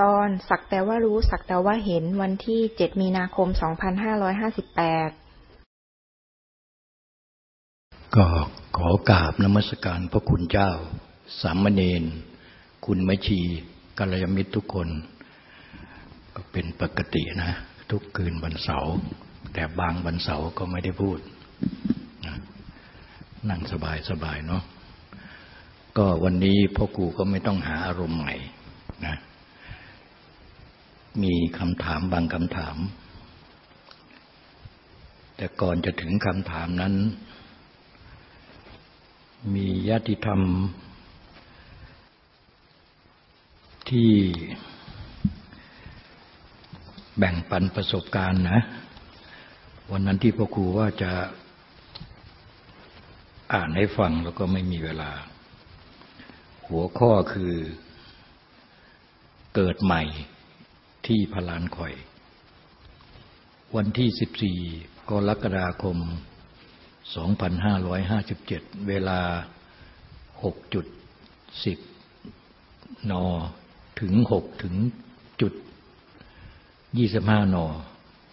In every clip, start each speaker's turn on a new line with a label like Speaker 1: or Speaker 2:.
Speaker 1: ตอนสักแต่ว่ารู้สักแต่ว่าเห็นวันที่เจ็ดมีนาคมสองพันห้าร้อยห้าสิบแปด
Speaker 2: ก็ขอกราบนมัสการพระคุณเจ้า สามเณรคุณมชีกัลยาณมิตรทุกคน ก็เป็นปกตินะ ทุกคืนวันเสาร์แต่บางวันเสาร์ก็ไม่ได้พูดนะนั่งสบายสบายเนาะก็วันนี้พ่อครูก็ไม่ต้องหาอารมณ์ใหม่นะ มีคำถามบางคำถาม แต่ก่อนจะถึงคำถามนั้น มีญาติธรรม ที่แบ่งปันประสบการณ์นะ วันนั้นที่พ่อครูว่าจะอ่านให้ฟังแล้วก็ไม่มีเวลา หัวข้อคือเกิดใหม่ ที่พลานคอย วันที่ 14 กรกฎาคม 2557 เวลา 6.10 น ถึง 6 ถึงจุด 25 น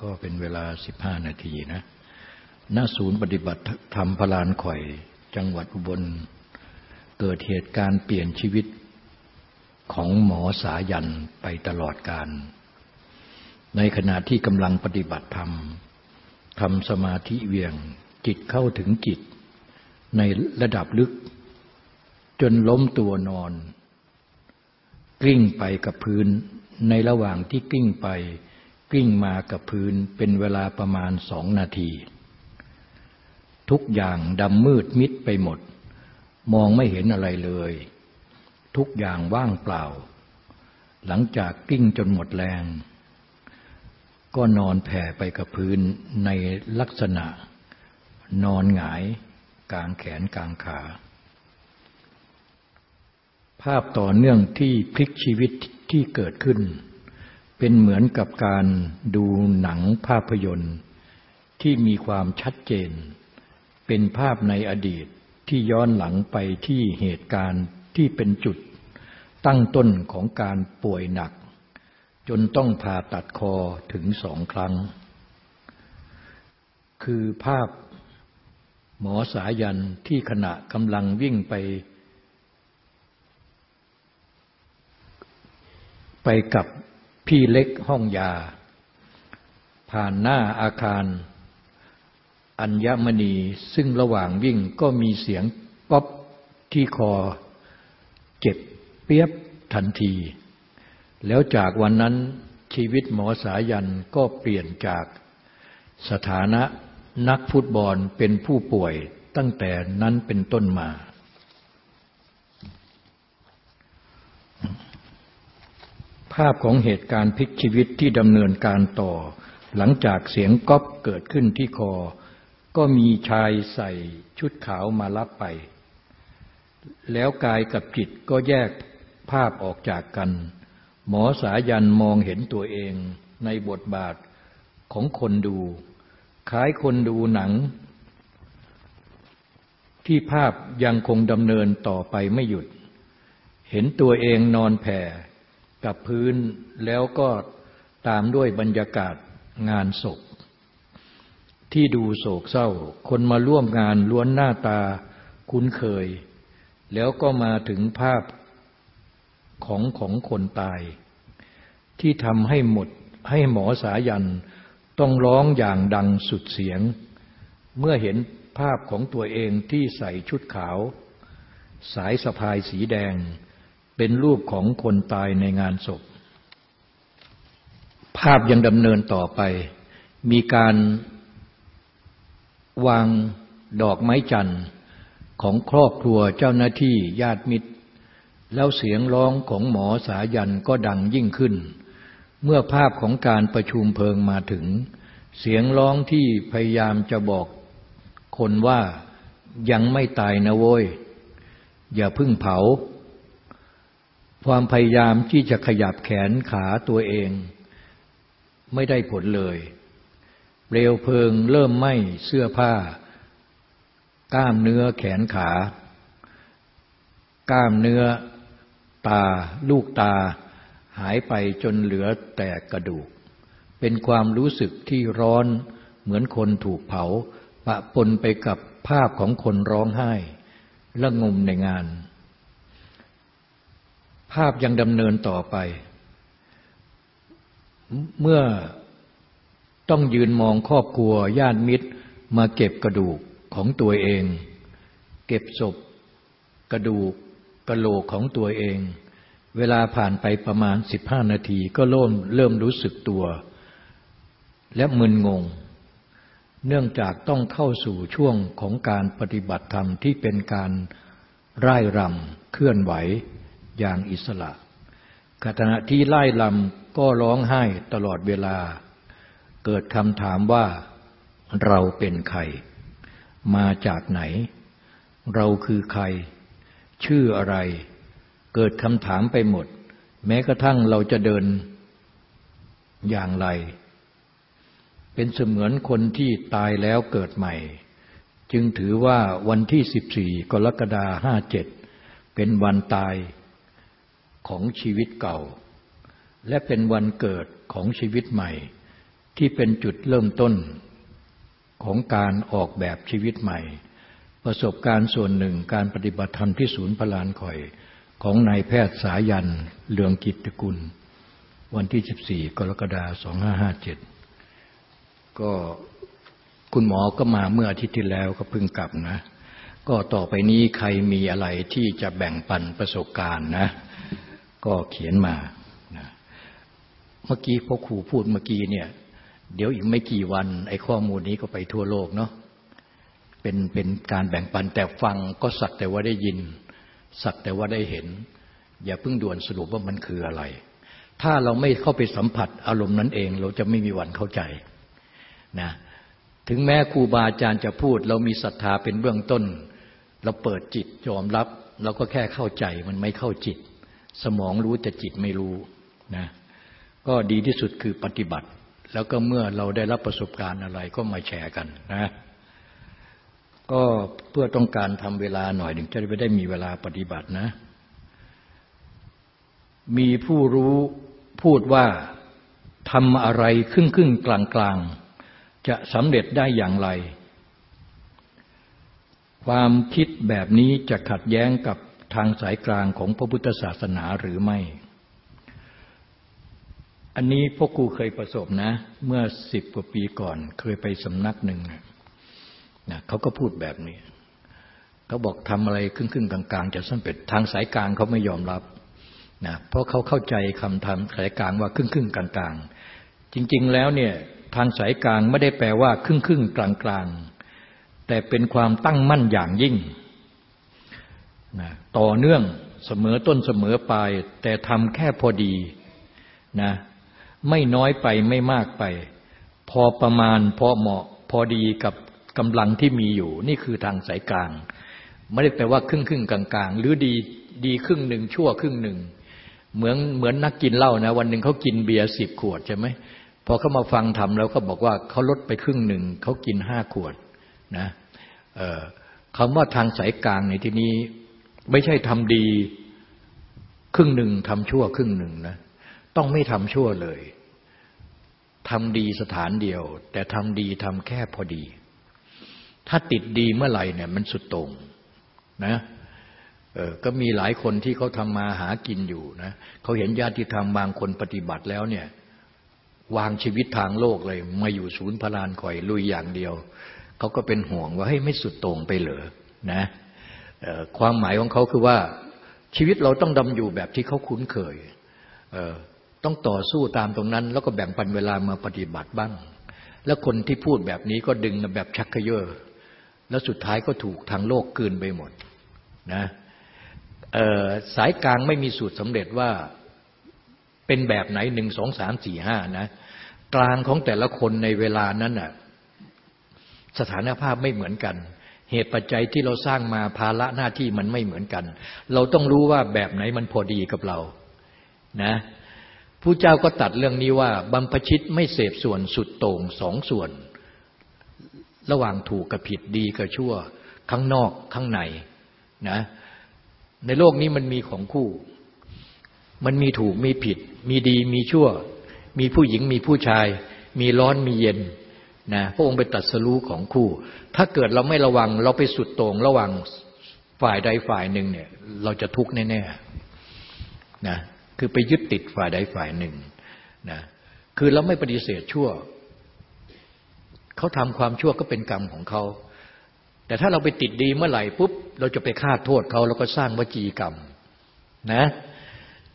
Speaker 2: ก็เป็นเวลา 15 นาทีนะณศูนย์ปฏิบัติธรรมพลานข่อย จังหวัดอุบล เกิดเหตุการณ์เปลี่ยนชีวิตของหมอสายันไปตลอดการ ในขณะที่กำลังปฏิบัติธรรมทำสมาธิเวียงจิตเข้าถึงจิต ในระดับลึก จนล้มตัวนอน กลิ้งไปกับพื้น ในระหว่างที่กลิ้งไป กลิ้งมากับพื้นเป็นเวลาประมาณสองนาที ทุกอย่างดำมืดมิดไปหมด มองไม่เห็นอะไรเลย ทุกอย่างว่างเปล่า หลังจากกลิ้งจนหมดแรง ก็นอนแผ่ไปกับพื้นในลักษณะ นอนหงาย กลางแขนกลางขา ภาพต่อเนื่องที่พลิกชีวิตที่เกิดขึ้น เป็นเหมือนกับการดูหนังภาพยนตร์ ที่มีความชัดเจน เป็นภาพในอดีตที่ย้อนหลังไปที่เหตุการณ์ที่เป็นจุดตั้งต้นของการป่วยหนัก จนต้องผ่าตัดคอถึงสองครั้ง คือภาพหมอสายันที่ขณะกำลังวิ่งไป ไปกับพี่เล็กห้องยา ผ่านหน้าอาคาร อัญมณีซึ่งระหว่างวิ่งก็มีเสียงป๊อบที่คอเจ็บเปียบทันที แล้วจากวันนั้นชีวิตหมอสายันก็เปลี่ยนจากสถานะนักฟุตบอลเป็นผู้ป่วยตั้งแต่นั้นเป็นต้นมา ภาพของเหตุการณ์พลิกชีวิตที่ดำเนินการต่อ หลังจากเสียงก๊อบเกิดขึ้นที่คอ ก็มีชายใส่ชุดขาวมารับไป แล้วกายกับจิตก็แยกภาพออกจากกัน หมอสายันมองเห็นตัวเองในบทบาทของคนดู คล้ายคนดูหนัง ที่ภาพยังคงดำเนินต่อไปไม่หยุด เห็นตัวเองนอนแผ่กับพื้นแล้วก็ตามด้วยบรรยากาศงานศพ ที่ดูโศกเศร้า คนมาร่วมงานล้วนหน้าตาคุ้นเคย แล้วก็มาถึงภาพ ของของคนตาย ที่ทำให้หมดให้หมอสายันต้องร้องอย่างดังสุดเสียง เมื่อเห็นภาพของตัวเองที่ใส่ชุดขาว สายสะพายสีแดง เป็นรูปของคนตายในงานศพ ภาพยังดำเนินต่อไป มีการวางดอกไม้จันทร์ของครอบครัวเจ้าหน้าที่ญาติมิตร แล้วเสียงร้องของหมอสายันก็ดังยิ่งขึ้น เมื่อภาพของการประชุมเพลิงมาถึง เสียงร้องที่พยายามจะบอกคนว่ายังไม่ตายนะโว้ย อย่าพึ่งเผา ความพยายามที่จะขยับแขนขาตัวเอง ไม่ได้ผลเลยเปลวเพลิงเริ่มไหม้เสื้อผ้า กล้ามเนื้อแขนขา กล้ามเนื้อ ตา ลูกตา หายไปจนเหลือแต่กระดูก เป็นความรู้สึกที่ร้อนเหมือนคนถูกเผา ปะปนไปกับภาพของคนร้องไห้และงมในงาน ภาพยังดำเนินต่อไป เมื่อต้องยืนมองครอบครัวญาติมิตรมาเก็บกระดูกของตัวเอง เก็บศพกระดูก กระโหลกของตัวเอง เวลาผ่านไปประมาณสิบห้านาทีก็เริ่มเริ่มรู้สึกตัว และมึนงง เนื่องจากต้องเข้าสู่ช่วงของการปฏิบัติธรรมที่เป็นการร่ายรำเคลื่อนไหวอย่างอิสระขณะที่ไล่ลำก็ร้องไห้ตลอดเวลา เกิดคำถามว่าเราเป็นใคร มาจากไหน เราคือใคร ชื่ออะไร เกิดคำถามไปหมด แม้กระทั่งเราจะเดินอย่างไร เป็นเสมือนคนที่ตายแล้วเกิดใหม่ จึงถือว่าวันที่สิบสี่กรกฎาห้าเจ็ดเป็นวันตายของชีวิตเก่า และเป็นวันเกิดของชีวิตใหม่ ที่เป็นจุดเริ่มต้นของการออกแบบชีวิตใหม่ ประสบการณ์ส่วนหนึ่งการปฏิบัติธรรมที่ศูนย์พลานคอย ของนายแพทย์สายันเหลืองกิตตกุล วันที่ 14 กรกฎาคม 2557 ก็คุณหมอก็มาเมื่ออาทิตย์ที่แล้วก็เพิ่งกลับนะ ก็ต่อไปนี้ใครมีอะไรที่จะแบ่งปันประสบการณ์นะ ก็เขียนมานะเมื่อกี้พ่อครูพูดเมื่อกี้เนี่ย เดี๋ยวอีกไม่กี่วัน ไอ้ข้อมูลนี้ก็ไปทั่วโลกเนาะ เป็นเป็นการแบ่งปันแต่ฟังก็สักแต่ว่าได้ยิน สักแต่ว่าได้เห็น อย่าเพิ่งด่วนสรุปว่ามันคืออะไร ถ้าเราไม่เข้าไปสัมผัสอารมณ์นั้นเอง เราจะไม่มีวันเข้าใจนะถึงแม้ครูบาอาจารย์จะพูด เรามีศรัทธาเป็นเบื้องต้น เราเปิดจิตยอมรับเราก็แค่เข้าใจมันไม่เข้าจิต สมองรู้แต่จิตไม่รู้นะก็ดีที่สุดคือปฏิบัติ แล้วก็เมื่อเราได้รับประสบการณ์อะไรก็มาแชร์กันนะ ก็เพื่อต้องการทำเวลาหน่อยหนึ่งจะได้มีเวลาปฏิบัตินะ มีผู้รู้พูดว่าทำอะไรครึ่งครึ่งกลางกลางจะสำเร็จได้อย่างไร ความคิดแบบนี้จะขัดแย้งกับทางสายกลางของพระพุทธศาสนาหรือไม่ อันนี้พวกกูเคยประสบนะ เมื่อสิบกว่าปีก่อนเคยไปสำนักหนึ่ง นะเขาก็พูดแบบนี้ เขาบอกทำอะไรครึ่งๆกลางๆ จะสำเร็จทางสายกลางเขาไม่ยอมรับนะเพราะเขาเข้าใจคำทำสายกลางว่าครึ่งๆกลางๆ จริงๆแล้วเนี่ยทางสายกลางไม่ได้แปลว่าครึ่งๆกลางๆ แต่เป็นความตั้งมั่นอย่างยิ่งนะต่อเนื่องเสมอต้นเสมอปลาย แต่ทำแค่พอดีนะไม่น้อยไปไม่มากไป พอประมาณพอเหมาะพอดีกับ กำลังที่มีอยู่ นี่คือทางสายกลาง ไม่ได้แปลว่าครึ่งครึ่งกลางกลางหรือดีดีครึ่งหนึ่งชั่วครึ่งหนึ่งเหมือนเหมือนนักกินเหล้านะ วันหนึ่งเขากินเบียร์สิบขวดใช่ไหมพอเขามาฟังทำแล้วก็บอกว่าเขาลดไปครึ่งหนึ่งเขากินห้าขวดนะคำว่าทางสายกลางในที่นี้ไม่ใช่ทำดีครึ่งหนึ่งทำชั่วครึ่งหนึ่งนะต้องไม่ทำชั่วเลยทำดีสถานเดียว แต่ทำดีทำแค่พอดี ถ้าติดดีเมื่อไหร่เนี่ย มันสุดตรงนะเออก็มีหลายคนที่เขาทำมาหากินอยู่นะเขาเห็นญาติธรรมบางคนปฏิบัติแล้วเนี่ย วางชีวิตทางโลกเลย มาอยู่ศูนย์พลานคอยลุยอย่างเดียว เขาก็เป็นห่วงว่าให้ยไม่สุดตรงไปเหรอนะความหมายของเขาคือว่าชีวิตเราต้องดำอยู่แบบที่เขาคุ้นเคยต้องต่อสู้ตามตรงนั้น แล้วก็แบ่งปันเวลามาปฏิบัติบ้าง แล้วคนที่พูดแบบนี้ก็ดึงแบบชักเขยอ แล้วสุดท้ายก็ถูกทางโลกกืนไปหมดนะสายกลางไม่มีสูตรสำเร็จว่าเป็นแบบไหนหนึ่งสองสามสี่ห้านะ กลางของแต่ละคนในเวลานั้นน่ะสถานภาพไม่เหมือนกัน เหตุปัจจัยที่เราสร้างมาภาระหน้าที่มันไม่เหมือนกัน เราต้องรู้ว่าแบบไหนมันพอดีกับเรานะผู้เจ้าก็ตัดเรื่องนี้ว่าบัมพชิตไม่เสพส่วนสุดโต่งสองส่วน ระหว่างถูกกับผิดดีกับชั่ว ข้างนอกข้างในนะในโลกนี้มันมีของคู่ มันมีถูกมีผิด มีดีมีชั่ว มีผู้หญิงมีผู้ชาย มีร้อนมีเย็นนะพระองค์ไปตัดสรู้ของคู่ ถ้าเกิดเราไม่ระวังเราไปสุดต่งระหว่างฝ่ายใดฝ่ายหนึ่งเนี่ย เราจะทุกข์แน่ๆนะคือไปยึดติดฝ่ายใดฝ่ายหนึ่งนะคือเราไม่ปฏิเสธชั่ว เขาทำความชั่วก็เป็นกรรมของเขาแต่ถ้าเราไปติดดีเมื่อไหร่ปุ๊บเราจะไปฆ่าโทษเขาแล้วก็สร้างวจีกรรมนะ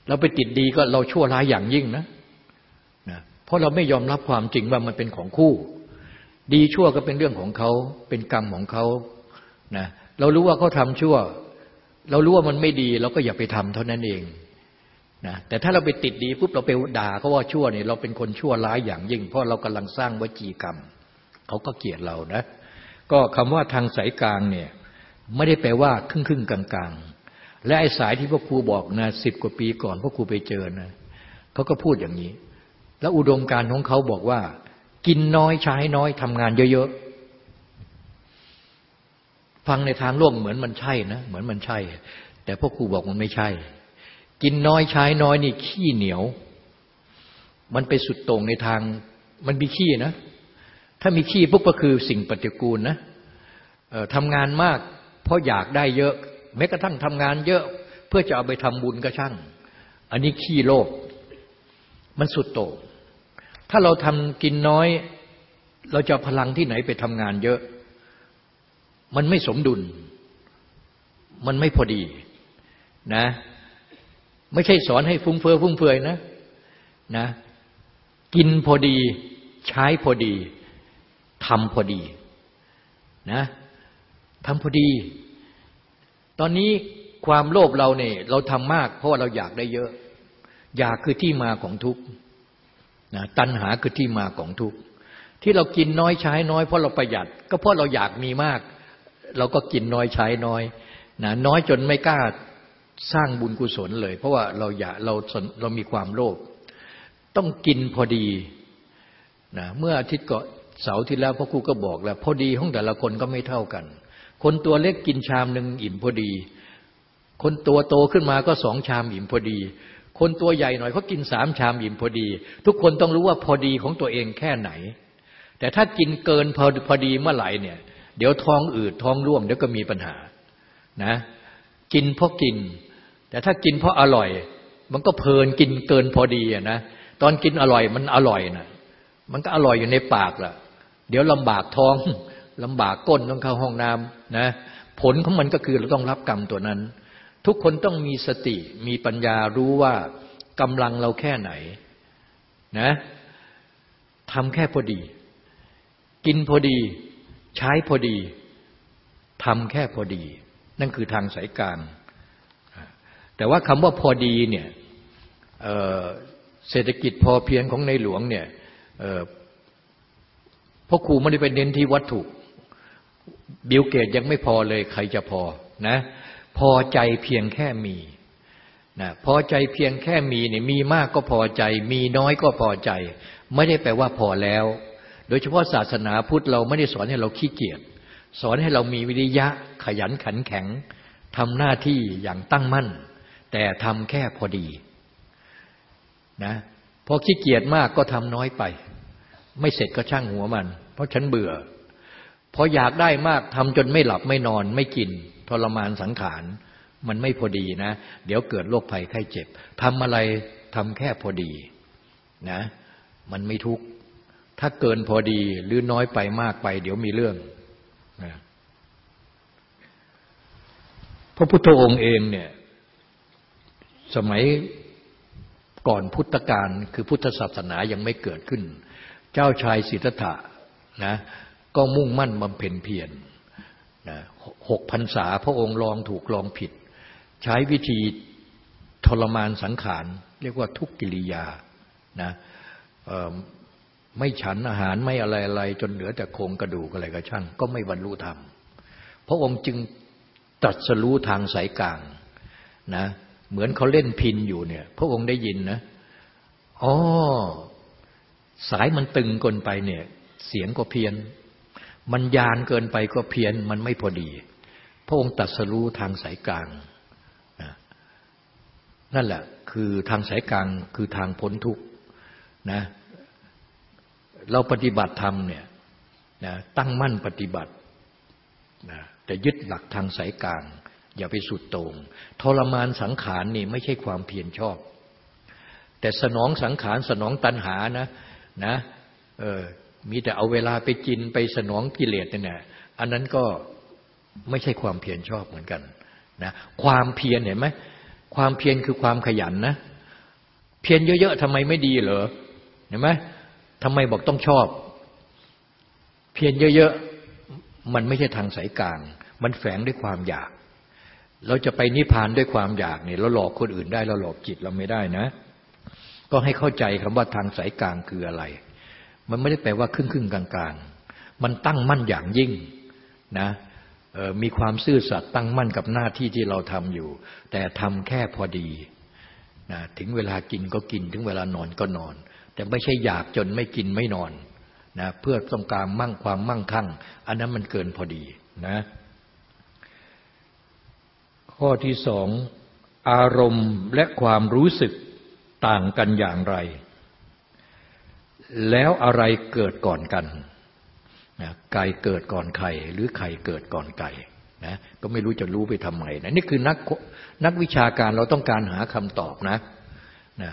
Speaker 2: เราไปติดดีก็เราชั่วร้ายอย่างยิ่งนะนะ เพราะเราไม่ยอมรับความจริงว่ามันเป็นของคู่ ดีชั่วก็เป็นเรื่องของเขาเป็นกรรมของเขานะเรารู้ว่าเขาทาชั่ว เรารู้ว่ามันไม่ดี เราก็อย่าไปทำเท่านั้นเองนะแต่ถ้าเราไปติดดีปุ๊บเราไปด่าเขาว่าชั่วเนี่ยเราเป็นคนชั่วร้ายอย่างยิ่ง เพราะเรากำลังสร้างวจีกรรม เขาก็เกลียดเรานะ ก็คำว่าทางสายกลางเนี่ยไม่ได้แปลว่าครึ่งครึ่งกลางกลางและไอ้สายที่พ่อครูบอกนะสิบกว่าปีก่อนพ่อครูไปเจอนะเขาก็พูดอย่างนี้ แล้วอุดมการของเขาบอกว่า กินน้อยใช้น้อยทำงานเยอะๆฟังในทางโลกเหมือนมันใช่นะเหมือนมันใช่ แต่พ่อครูบอกมันไม่ใช่ กินน้อยใช้น้อยนี่ขี้เหนียว มันไปสุดตรงในทางมันมีขี้นะ ถ้ามีขี้ปุ๊บก็คือสิ่งปฏิกูลนะทำงานมาก เพราะอยากได้เยอะแม้กระทั่งทำงานเยอะเพื่อจะเอาไปทำบุญก็ช่าง อันนี้ขี้โลภมันสุดโต่งถ้าเราทำกินน้อย เราจะพลังที่ไหนไปทำงานเยอะ มันไม่สมดุล มันไม่พอดีนะ ไม่ใช่สอนให้ฟุ้งเฟือฟุ้งเฟือยนะนะ กินพอดี ใช้พอดี ทำพอดีนะทำพอดี ตอนนี้ความโลภเราเนี่ยเราทำมาก เพราะว่าเราอยากได้เยอะ อยากคือที่มาของทุกข์นะตัณหาคือที่มาของทุกข์ที่เรากินน้อยใช้น้อยเพราะเราประหยัด ก็เพราะเราอยากมีมาก เราก็กินน้อยใช้น้อยนะน้อยจนไม่กล้าสร้างบุญกุศลเลย เพราะว่าเราอยากเราเรามีความโลภต้องกินพอดีนะเมื่ออาทิตย์ก่อน เสาร์ที่แล้วพ่อครูก็บอกแล้ว พอดีของแต่ละคนก็ไม่เท่ากัน คนตัวเล็กกินชามหนึ่งอิ่มพอดี คนตัวโตขึ้นมาก็สองชามอิ่มพอดี คนตัวใหญ่หน่อยเขากินสามชามอิ่มพอดี ทุกคนต้องรู้ว่าพอดีของตัวเองแค่ไหน แต่ถ้ากินเกินพอพอดีเมื่อไหร่เนี่ย เดี๋ยวท้องอืดท้องร่วงเดี๋ยวก็มีปัญหานะ กินเพราะกิน แต่ถ้ากินเพราะอร่อย มันก็เพลินกินเกินพอดีอะนะตอนกินอร่อยมันอร่อยนะมันก็อร่อยอยู่ในปากแหละ เดี๋ยวลำบากท้องลำบากก้นต้องเข้าห้องน้ำนะผลของมันก็คือเราต้องรับกรรมตัวนั้น ทุกคนต้องมีสติมีปัญญารู้ว่ากำลังเราแค่ไหนนะทำแค่พอดี กินพอดี ใช้พอดีทำแค่พอดี นั่นคือทางสายกลางแต่ว่าคำว่าพอดีเนี่ยเศรษฐกิจพอเพียงของในหลวงเนี่ย ราะครูไม่ได้ไปเน้นที่วัตถุ บิลเกตยังไม่พอเลยใครจะพอนะพอใจเพียงแค่มีนะพอใจเพียงแค่มีเนี่ยมีมากก็พอใจ มีน้อยก็พอใจ ไม่ได้แปลว่าพอแล้ว โดยเฉพาะศาสนาพุทธเราไม่ได้สอนให้เราขี้เกียจสอนให้เรามีวิริยะขยันขันแข็งทำหน้าที่อย่างตั้งมั่น แต่ทำแค่พอดีนะพอขี้เกียจมากก็ทำน้อยไป ไม่เสร็จก็ช่างหัวมัน ราะฉันเบื่อพออยากได้มากทำจนไม่หลับไม่นอนไม่กิน ทรมานสังขาร มันไม่พอดีนะ เดี๋ยวเกิดโรคภัยไข้เจ็บทำอะไรทำแค่พอดีนะ มันไม่ทุกข์ถ้าเกินพอดีหรือน้อยไปมากไป เดี๋ยวมีเรื่องนะพระพุทธองค์เองเนี่ย สมัยก่อนพุทธกาลคือพุทธศาสนายังไม่เกิดขึ้น เจ้าชายสิทธัตถะ นะก็มุ่งมั่นบำเพ็ญเพียรนะหกพรรษาพระองค์ลองถูกลองผิด ใช้วิธีทรมานสังขาร เรียกว่าทุกกิริยานะไม่ฉันอาหารไม่อะไรอะไรจนเหลือแต่โครงกระดูกอะไรก็ช่าง ก็ไม่บรรลุธรรม พระองค์จึงตรัสรู้ทางสายกลางนะเหมือนเขาเล่นพินอยู่เนี่ย พระองค์ได้ยินนะอ๋อสายมันตึงเกินไปเนี่ย เสียงก็เพี้ยน มันยานเกินไปก็เพี้ยน มันไม่พอดี พระองค์ตัดสรู้ทางสายกลาง นั่นแหละ คือทางสายกลางคือทางพ้นทุกข์นะ เราปฏิบัติธรรมเนี่ยนะตั้งมั่นปฏิบัตินะแต่ยึดหลักทางสายกลาง อย่าไปสุดโต่งทรมานสังขารนี่ไม่ใช่ความเพียรชอบ แต่สนองสังขารสนองตัณหานะนะเออ มีแต่เอาเวลาไปกินไปสนองกิเลสเนี่ยอันนั้นก็ไม่ใช่ความเพียรชอบเหมือนกันนะความเพียรเห็นไหมความเพียรคือความขยันนะ เพียรเยอะๆทำไมไม่ดีเหรอเห็นไหมทำไมบอกต้องชอบ เพียรเยอะๆมันไม่ใช่ทางสายกลาง มันแฝงด้วยความอยาก เราจะไปนิพพานด้วยความอยากเนี่ยเราหลอกคนอื่นได้เราหลอกจิตเราไม่ได้นะ ก็ให้เข้าใจคำว่าทางสายกลางคืออะไร มันไม่ได้แปลว่าครึ่งครึ่งกลางกลางมันตั้งมั่นอย่างยิ่งนะมีความซื่อสัตย์ตั้งมั่นกับหน้าที่ที่เราทำอยู่ แต่ทำแค่พอดีนะถึงเวลากินก็กิน ถึงเวลานอนก็นอน แต่ไม่ใช่อยากจนไม่กินไม่นอนนะเพื่อต้องการมั่งความมั่งคั่ง อันนั้นมันเกินพอดีนะข้อที่สองอารมณ์และความรู้สึกต่างกันอย่างไร แล้วอะไรเกิดก่อนกันนะไก่เกิดก่อนไข่ หรือไข่เกิดก่อนไก่นะก็ไม่รู้จะรู้ไปทำไมนะนี่คือนักนักวิชาการเราต้องการหาคำตอบนะนะ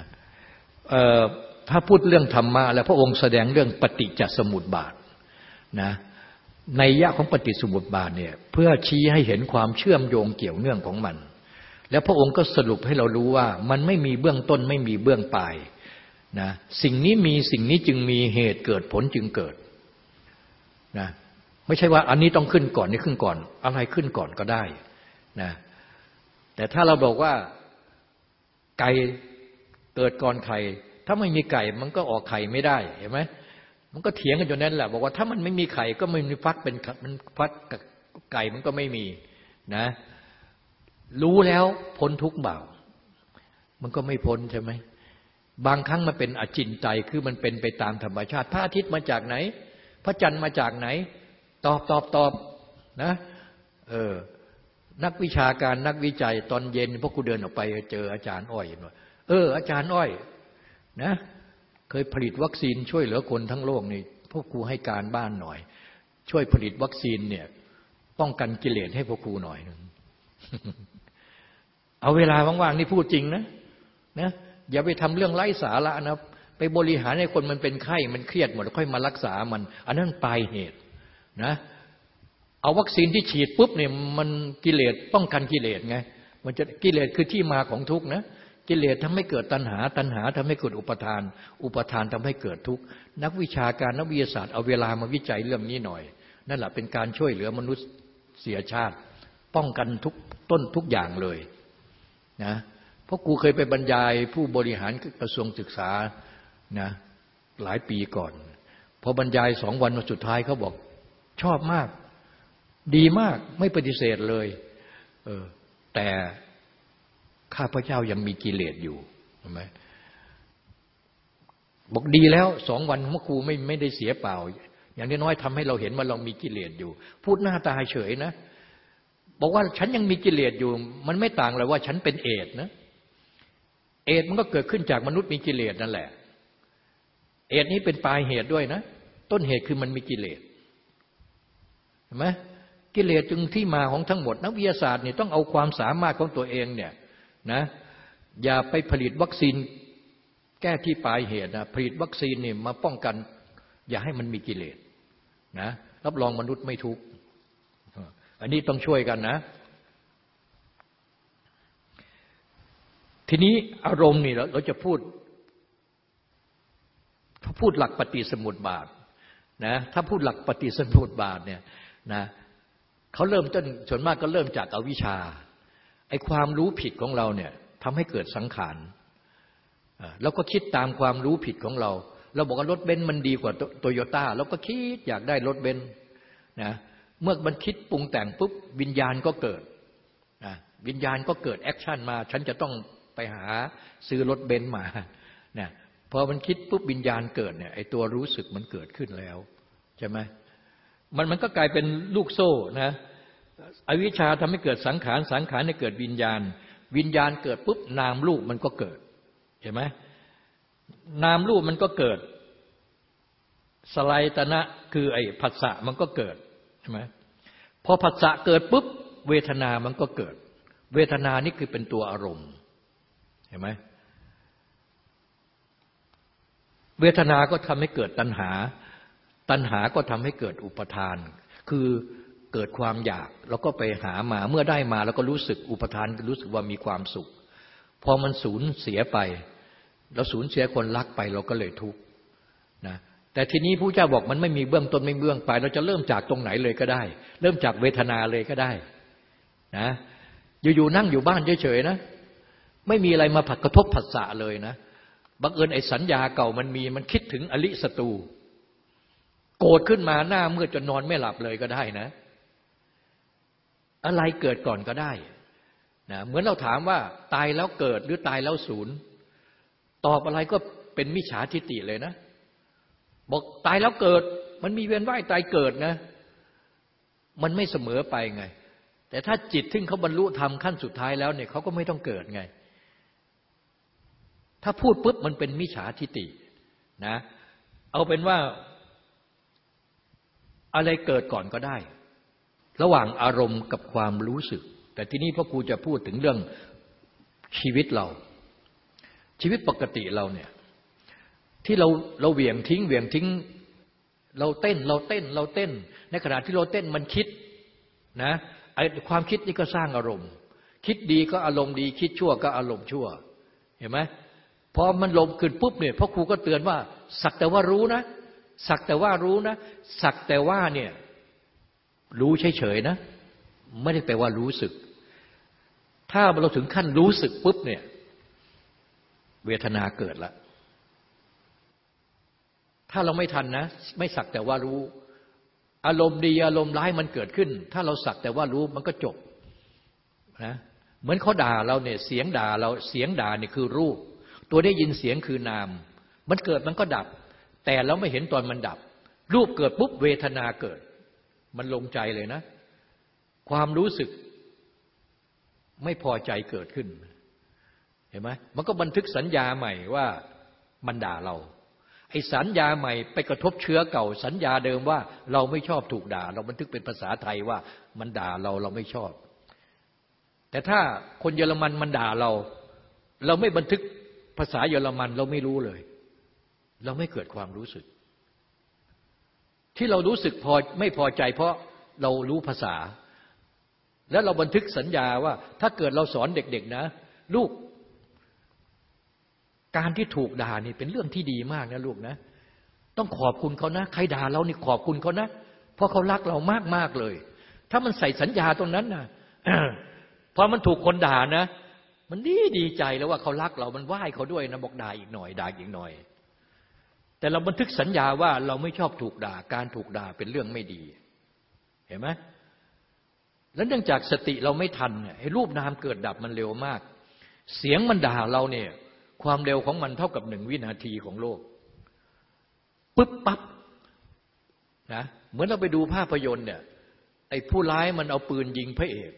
Speaker 2: ถ้าพูดเรื่องธรรมะแล้วพระองค์แสดงเรื่องปฏิจจสมุปบาทนะในยะของปฏิสมุปบาทเนี่ยเพื่อชี้ให้เห็นความเชื่อมโยงเกี่ยวเนื่องของมัน แล้วพระองค์ก็สรุปให้เรารู้ว่ามันไม่มีเบื้องต้นไม่มีเบื้องปลาย นะสิ่งนี้มีสิ่งนี้จึงมีเหตุเกิดผลจึงเกิดนะไม่ใช่ว่าอันนี้ต้องขึ้นก่อนนี่ขึ้นก่อน อะไรขึ้นก่อนก็ได้นะแต่ถ้าเราบอกว่าไก่เกิดก่อนไข่ถ้าไม่มีไก่มันก็ออกไข่ไม่ได้เห็นไหมมันก็เถียงกันจนนั้นแหละบอกว่าถ้ามันไม่มีไข่ก็ไม่มีฟักเป็นมันฟักกับไก่มันก็ไม่มีนะ รู้แล้วพ้นทุกเบามันก็ไม่พ้นใช่ไหม บางครั้งมันเป็นอจินใจคือมันเป็นไปตามธรรมชาติ พระอาทิตย์มาจากไหน พระจันทร์มาจากไหน ตอบตอบตอบนะเออนักวิชาการนักวิจัยตอนเย็นพวกกูเดินออกไปเจออาจารย์อ้อยว่าเออ อาจารย์อ้อยนะเคยผลิตวัคซีนช่วยเหลือคนทั้งโลกนี่พวกครูให้การบ้านหน่อย ช่วยผลิตวัคซีนเนี่ย ป้องกันกิเลสให้พวกครูหน่อยนึงเอาเวลาว่างๆนี่พูดจริงนะนะ อย่าไปทำเรื่องไร้สาระนะไปบริหารให้คนมันเป็นไข้มันเครียดหมดแล้วค่อยมารักษามัน อันนั้นปลายเหตุนะเอาวัคซีนที่ฉีดปุ๊บเนี่ยมันกิเลสป้องกันกิเลสไง มันจะกิเลสคือที่มาของทุกข์นะกิเลสทำให้เกิดตัณหา ตัณหาทำให้เกิดอุปทาน อุปทานทำให้เกิดทุกข์นักวิชาการนักวิทยาศาสตร์เอาเวลามาวิจัยเรื่องนี้หน่อย นั่นแหละเป็นการช่วยเหลือมนุษย์เสียชาติ ป้องกันทุกต้นทุกอย่างเลยนะ เพราะกูเคยไปบรรยายผู้บริหารกระทรวงศึกษานะหลายปีก่อน พอบรรยายสองวันสุดท้ายเขาบอกชอบมาก ดีมากไม่ปฏิเสธเลยเออแต่ข้าพเจ้ายังมีกิเลสอยู่ใช่ไหมบอกดีแล้วสองวันเมื่อครูไม่ไม่ได้เสียเปล่า อย่างน้อยๆทำให้เราเห็นว่าเรามีกิเลสอยู่ พูดหน้าตาเฉยนะ บอกว่าฉันยังมีกิเลสอยู่ มันไม่ต่างเลยว่าฉันเป็นเอดนะ เอดมันก็เกิดขึ้นจากมนุษย์มีกิเลสนั่นแหละ เอดนี้เป็นปลายเหตุด้วยนะ ต้นเหตุคือมันมีกิเลสเห็นไหมกิเลสจึงที่มาของทั้งหมด นักวิทยาศาสตร์เนี่ยต้องเอาความสามารถของตัวเองเนี่ยนะอย่าไปผลิตวัคซีนแก้ที่ปลายเหตุนะผลิตวัคซีนเนี่ยมาป้องกัน อย่าให้มันมีกิเลสนะรับรองมนุษย์ไม่ทุกข์อันนี้ต้องช่วยกันนะ ทีนี้อารมณ์นี่เราจะพูดถ้าพูดหลักปฏิสมุติบาทนะถ้าพูดหลักปฏิสมุติบาทเนี่ยนะเขาเริ่มต้นส่วนมากก็เริ่มจากอวิชชาไอ้ความรู้ผิดของเราเนี่ยทำให้เกิดสังขารแล้วก็คิดตามความรู้ผิดของเรา เราบอกว่ารถเบนซ์มันดีกว่าโตโยต้าเราก็คิดอยากได้รถเบนซ์นะเมื่อมันคิดปรุงแต่งปุ๊บวิญญาณก็เกิดนะวิญญาณก็เกิด action มา ฉันจะต้อง ไปหาซื้อรถเบนซ์มาน่ะพอมันคิดปุ๊บวิญญาณเกิดเนี่ยไอตัวรู้สึกมันเกิดขึ้นแล้วใช่ไหมมันมันก็กลายเป็นลูกโซ่นะอวิชชาทำให้เกิดสังขารสังขารให้เกิดวิญญาณ วิญญาณเกิดปุ๊บนามรูปมันก็เกิดเห็นไหมนามรูปมันก็เกิด สลายตนะคือไอ้ผัสสะมันก็เกิดใช่ไหมพอผัสสะเกิดปุ๊บเวทนามันก็เกิด เวทนานี่คือเป็นตัวอารมณ์ เห็นไหมเวทนาก็ทำให้เกิดตัณหา ตัณหาก็ทำให้เกิดอุปทาน คือเกิดความอยากแล้วก็ไปหามาเมื่อได้มาแล้วก็รู้สึกอุปทานรู้สึกว่ามีความสุข พอมันสูญเสียไปเราสูญเสียคนรักไปเราก็เลยทุกข์นะแต่ทีนี้ผู้เจ้าบอกมันไม่มีเบื้องต้นไม่เบื้องปลายเราจะเริ่มจากตรงไหนเลยก็ได้ เริ่มจากเวทนาเลยก็ได้นะอยู่ๆนั่งอยู่บ้านเฉยๆนะ ไม่มีอะไรมาผัดกระทบผัสสะเลยนะบังเอิญไอ้สัญญาเก่ามันมีมันคิดถึงอลิสตู โกรธขึ้นมาหน้าเมื่อจนนอนไม่หลับเลยก็ได้นะ อะไรเกิดก่อนก็ได้นะเหมือนเราถามว่าตายแล้วเกิดหรือตายแล้วศูนย์ตอบอะไรก็เป็นมิจฉาทิฏฐิเลยนะ บอกตายแล้วเกิด มันมีเวียนว่ายตายเกิดนะ มันไม่เสมอไปไง แต่ถ้าจิตที่เขาบรรลุธรรมขั้นสุดท้ายแล้วเนี่ยเขาก็ไม่ต้องเกิดไง ถ้าพูดปุ๊บมันเป็นมิจฉาทิฏฐินะ เอาเป็นว่า อะไรเกิดก่อนก็ได้ ระหว่างอารมณ์กับความรู้สึก แต่ที่นี้พ่อครูจะพูดถึงเรื่องชีวิตเรา ชีวิตปกติเราเนี่ย ที่เราเราเหวี่ยงทิ้งเหวี่ยงทิ้ง เราเต้นเราเต้นเราเต้น ในขณะที่เราเต้นมันคิดนะไอ้ความคิดนี่ก็สร้างอารมณ์ คิดดีก็อารมณ์ดี คิดชั่วก็อารมณ์ชั่ว เห็นไหม อมันลมขึ้นปุ๊บเนี่ยพ่อครูก็เตือนว่า สักแต่ว่ารู้นะ สักแต่ว่ารู้นะ สักแต่ว่าเนี่ยรู้เฉยๆนะ ไม่ได้แปลว่ารู้สึก ถ้าเราถึงขั้นรู้สึกปุ๊บเนี่ย เวทนาเกิดละถ้าเราไม่ทันนะ ไม่สักแต่ว่ารู้ อารมณ์ดีอารมณ์ร้ายมันเกิดขึ้น ถ้าเราสักแต่ว่ารู้มันก็จบนะเหมือนเขาด่าเราเนี่ยเสียงด่าเราเสียงด่าเนี่ยคือรูป ตัวได้ยินเสียงคือนาม มันเกิดมันก็ดับ แต่เราไม่เห็นตอนมันดับ รูปเกิดปุ๊บเวทนาเกิด มันลงใจเลยนะ ความรู้สึกไม่พอใจเกิดขึ้น เห็นไหมมันก็บันทึกสัญญาใหม่ว่ามันด่าเรา ไอ้สัญญาใหม่ไปกระทบเชื้อเก่า สัญญาเดิมว่า เราไม่ชอบถูกด่า เราบันทึกเป็นภาษาไทยว่ามันด่าเราเราไม่ชอบ แต่ถ้าคนเยอรมันมันด่าเรา เราไม่บันทึก ภาษาเยอรมันเราไม่รู้เลย เราไม่เกิดความรู้สึก ที่เรารู้สึกพอไม่พอใจ เพราะเรารู้ภาษา แล้วเราบันทึกสัญญาว่า ถ้าเกิดเราสอนเด็ก ๆ นะ ลูก การที่ถูกด่านี่เป็นเรื่องที่ดีมากนะลูกนะ ต้องขอบคุณเขานะ ใครด่าเรานี่ขอบคุณเขานะ เพราะเขารักเรามากมากเลย ถ้ามันใส่สัญญาตรงนั้นนะพอมันถูกคนด่านะ มันดีดีใจแล้วว่าเขารักเรา มันไหว้เขาด้วยนะบอกด่าอีกหน่อยด่าอีกหน่อย แต่เราบันทึกสัญญาว่าเราไม่ชอบถูกด่า การถูกด่าเป็นเรื่องไม่ดี เห็นไหมแล้วเนื่องจากสติเราไม่ทันไอ้รูปนามเกิดดับมันเร็วมาก เสียงมันด่าเราเนี่ย ความเร็วของมันเท่ากับหนึ่งวินาทีของโลกปึ๊บปั๊บนะเหมือนเราไปดูภาพยนตร์เนี่ยไอ้ผู้ร้ายมันเอาปืนยิงพระเอก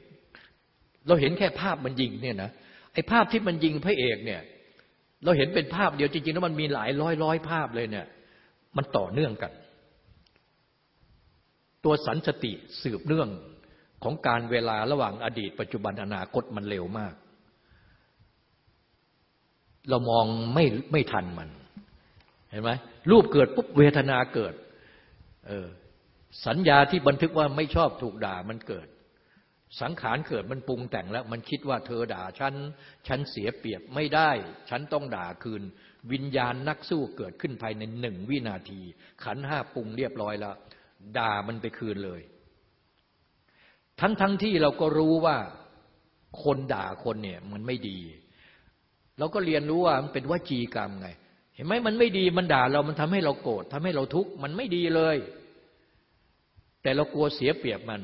Speaker 2: เราเห็นแค่ภาพมันยิงเนี่ยนะ ไอ้ภาพที่มันยิงพระเอกเนี่ย เราเห็นเป็นภาพเดียวจริงๆแล้วมันมีหลายร้อยร้อยภาพเลยเนี่ย มันต่อเนื่องกัน ตัวสันสติสืบเนื่องของการเวลาระหว่างอดีต ปัจจุบันอนาคตมันเร็วมาก เรามองไม่ไม่ทันมัน เห็นไหมรูปเกิดปุ๊บเวทนาเกิด เออสัญญาที่บันทึกว่าไม่ชอบถูกด่ามันเกิด สังขารเกิดมันปรุงแต่งแล้ว มันคิดว่าเธอด่าฉัน ฉันเสียเปรียบไม่ได้ ฉันต้องด่าคืน วิญญาณนักสู้เกิดขึ้นภายในหนึ่งวินาที ขันห้าปรุงเรียบร้อยแล้ว ด่ามันไปคืนเลย ทั้งทั้งที่เราก็รู้ว่าคนด่าคนเนี่ยมันไม่ดี เราก็เรียนรู้ว่ามันเป็นวจีกรรมไง เห็นไหมมันไม่ดีมันด่าเรามันทำให้เราโกรธทำให้เราทุกข์มันไม่ดีเลย แต่เรากลัวเสียเปรียบมัน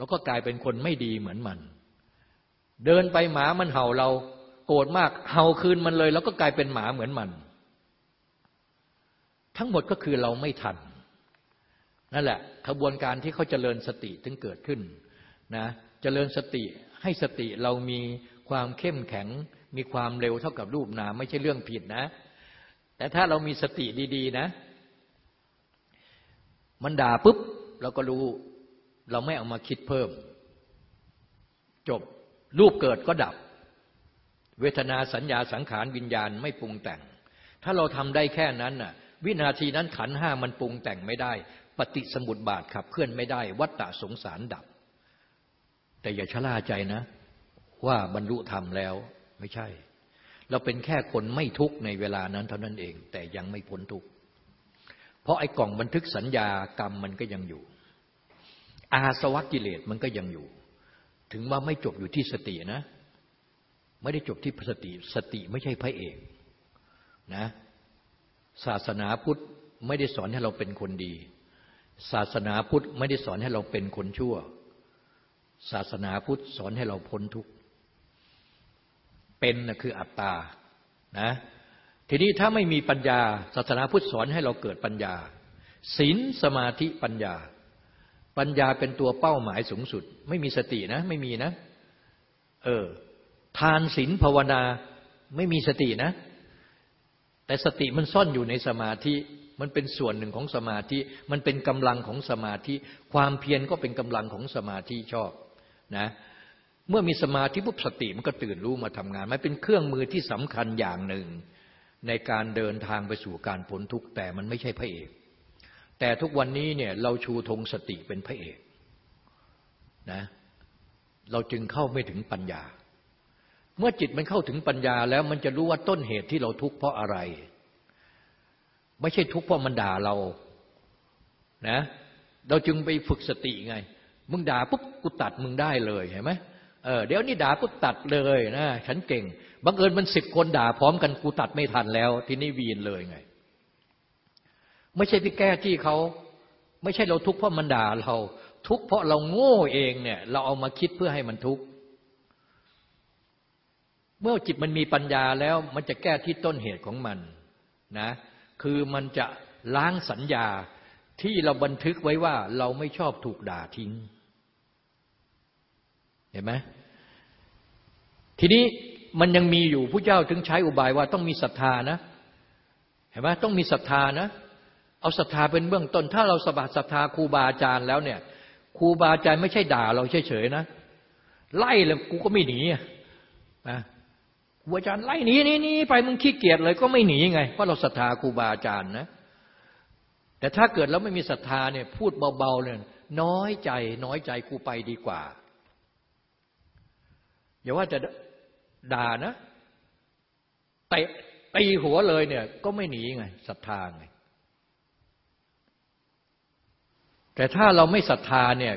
Speaker 2: เราก็กลายเป็นคนไม่ดีเหมือนมัน เดินไปหมามันเห่าเราโกรธมากเห่าคืนมันเลย แล้วก็กลายเป็นหมาเหมือนมัน ทั้งหมดก็คือเราไม่ทัน นั่นแหละขบวนการที่เขาเจริญสติถึงเกิดขึ้นนะเจริญสติให้สติเรามีความเข้มแข็ง มีความเร็วเท่ากับรูปนามไม่ใช่เรื่องผิดนะ แต่ถ้าเรามีสติดี ๆ นะ มันด่าปุ๊บเราก็รู้ เราไม่เอามาคิดเพิ่ม จบรูปเกิดก็ดับ เวทนาสัญญาสังขารวิญญาณไม่ปรุงแต่ง ถ้าเราทำได้แค่นั้นน่ะ วินาทีนั้นขันห้ามันปรุงแต่งไม่ได้ ปฏิสมุติบาทขับเคลื่อนไม่ได้ วัฏฏะสงสารดับ แต่อย่าชะล่าใจนะ ว่าบรรลุธรรมแล้วไม่ใช่ เราเป็นแค่คนไม่ทุกข์ในเวลานั้นเท่านั้นเอง แต่ยังไม่พ้นทุกข์เพราะไอ้กล่องบันทึกสัญญากรรมมันก็ยังอยู่ อาสวะกิเลสมันก็ยังอยู่ ถึงว่าไม่จบอยู่ที่สตินะ ไม่ได้จบที่สติ สติไม่ใช่พระเอกนะ ศาสนาพุทธไม่ได้สอนให้เราเป็นคนดี ศาสนาพุทธไม่ได้สอนให้เราเป็นคนชั่ว ศาสนาพุทธสอนให้เราพ้นทุกข์เป็นนะคืออัตตานะทีนี้ถ้าไม่มีปัญญา ศาสนาพุทธสอนให้เราเกิดปัญญาศีลสมาธิปัญญา ปัญญาเป็นตัวเป้าหมายสูงสุด ไม่มีสตินะ ไม่มีนะ เออ ทานศีลภาวนาไม่มีสตินะ แต่สติมันซ่อนอยู่ในสมาธิ มันเป็นส่วนหนึ่งของสมาธิ มันเป็นกำลังของสมาธิ ความเพียรก็เป็นกำลังของสมาธิชอบนะเมื่อมีสมาธิปุ๊บสติมันก็ตื่นรู้มาทำงาน มันเป็นเครื่องมือที่สำคัญอย่างหนึ่ง ในการเดินทางไปสู่การพ้นทุกข์แต่มันไม่ใช่พระเอก แต่ทุกวันนี้เนี่ยเราชูธงสติเป็นพระเอกนะเราจึงเข้าไม่ถึงปัญญา เมื่อจิตมันเข้าถึงปัญญาแล้วมันจะรู้ว่าต้นเหตุที่เราทุกข์เพราะอะไร ไม่ใช่ทุกข์เพราะมันด่าเรานะเราจึงไปฝึกสติไง มึงด่าปุ๊บกูตัดมึงได้เลยเห็นไหมเออเดี๋ยวนี้ด่าปุ๊บตัดเลยนะฉันเก่งบังเอิญมันสิบคนด่าพร้อมกันกูตัดไม่ทันแล้ว ทีนี้วีนเลยไง ไม่ใช่ไปแก้ที่เขาไม่ใช่เราทุกข์เพราะมันด่าเรา ทุกข์เพราะเราโง่เองเนี่ย เราเอามาคิดเพื่อให้มันทุกข์เมื่อจิตมันมีปัญญาแล้ว มันจะแก้ที่ต้นเหตุของมันนะ คือมันจะล้างสัญญาที่เราบันทึกไว้ว่าเราไม่ชอบถูกด่าทิ้ง เห็นไหมทีนี้มันยังมีอยู่ผู้เจ้าถึงใช้อุบายว่าต้องมีศรัทธานะ เห็นไหมต้องมีศรัทธานะ เอาศรัทธาเป็นเบื้องต้น ถ้าเราสบัดศรัทธาครูบาอาจารย์แล้วเนี่ยครูบาอาจารย์ไม่ใช่ด่าเราเฉยๆนะ ไล่เลยกูก็ไม่หนีนะครูอาจารย์ไล่หนีนี่นี่ไปมึงขี้เกียจเลยก็ไม่หนีไงเพราะเราศรัทธาครูบาอาจารย์นะ แต่ถ้าเกิดเราไม่มีศรัทธาเนี่ยพูดเบาๆเลยน้อยใจ น้อยใจกูไปดีกว่า อย่าว่าจะด่านะเตะตีหัวเลยเนี่ย ก็ไม่หนีไงศรัทธาไง แต่ถ้าเราไม่ศรัทธาเนี่ย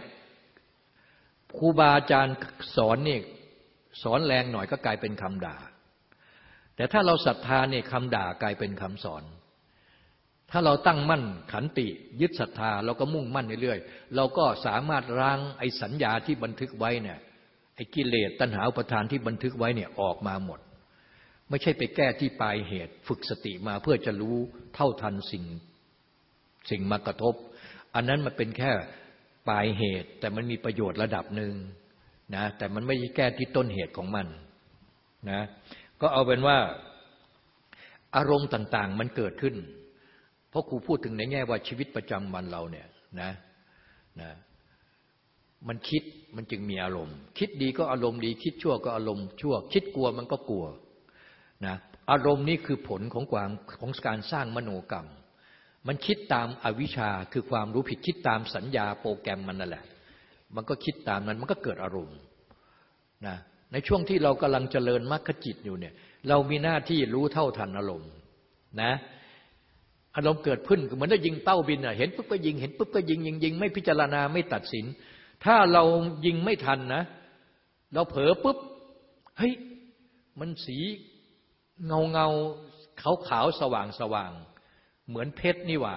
Speaker 2: ครูบาอาจารย์สอนเนี่ยสอนแรงหน่อยก็กลายเป็นคำด่า แต่ถ้าเราศรัทธาเนี่ยคำด่ากลายเป็นคำสอน ถ้าเราตั้งมั่นขันติยึดศรัทธาเราก็มุ่งมั่นเรื่อยๆเราก็สามารถล้างไอ้สัญญาที่บันทึกไว้เนี่ยไอ้กิเลสตัณหาอุปทานที่บันทึกไว้เนี่ยออกมาหมด ไม่ใช่ไปแก้ที่ปลายเหตุ ฝึกสติมาเพื่อจะรู้เท่าทันสิ่งสิ่งมากระทบ อันนั้นมันเป็นแค่ปลายเหตุ แต่มันมีประโยชน์ระดับหนึ่งนะแต่มันไม่ใช่แก้ที่ต้นเหตุของมันนะก็เอาเป็นว่าอารมณ์ต่างๆ มันเกิดขึ้น เพราะครูพูดถึงในแง่ว่าชีวิตประจำวันเราเนี่ยนะนะมันคิดมันจึงมีอารมณ์ คิดดีก็อารมณ์ดี คิดชั่วก็อารมณ์ชั่ว คิดกลัวมันก็กลัวนะอารมณ์นี่คือผลของความของการสร้างมโนกรรม มันคิดตามอวิชชาคือความรู้ผิดคิดตามสัญญาโปรแกรมมันนั่นแหละ มันก็คิดตามนั้นมันก็เกิดอารมณ์นะในช่วงที่เรากำลังเจริญมรรคจิตอยู่เนี่ย เรามีหน้าที่รู้เท่าทันอารมณ์นะอารมณ์เกิดขึ้นเหมือนได้ยิงเป้าบินอะเห็นปุ๊บก็ยิงเห็นปุ๊บก็ยิงยิงยิงไม่พิจารณาไม่ตัดสิน ถ้าเรายิงไม่ทันนะ เราเผลอปุ๊บเฮ้ยมันสีเงาเงาขาวขาวสว่างสว่าง เหมือนเพชรนี่ว่า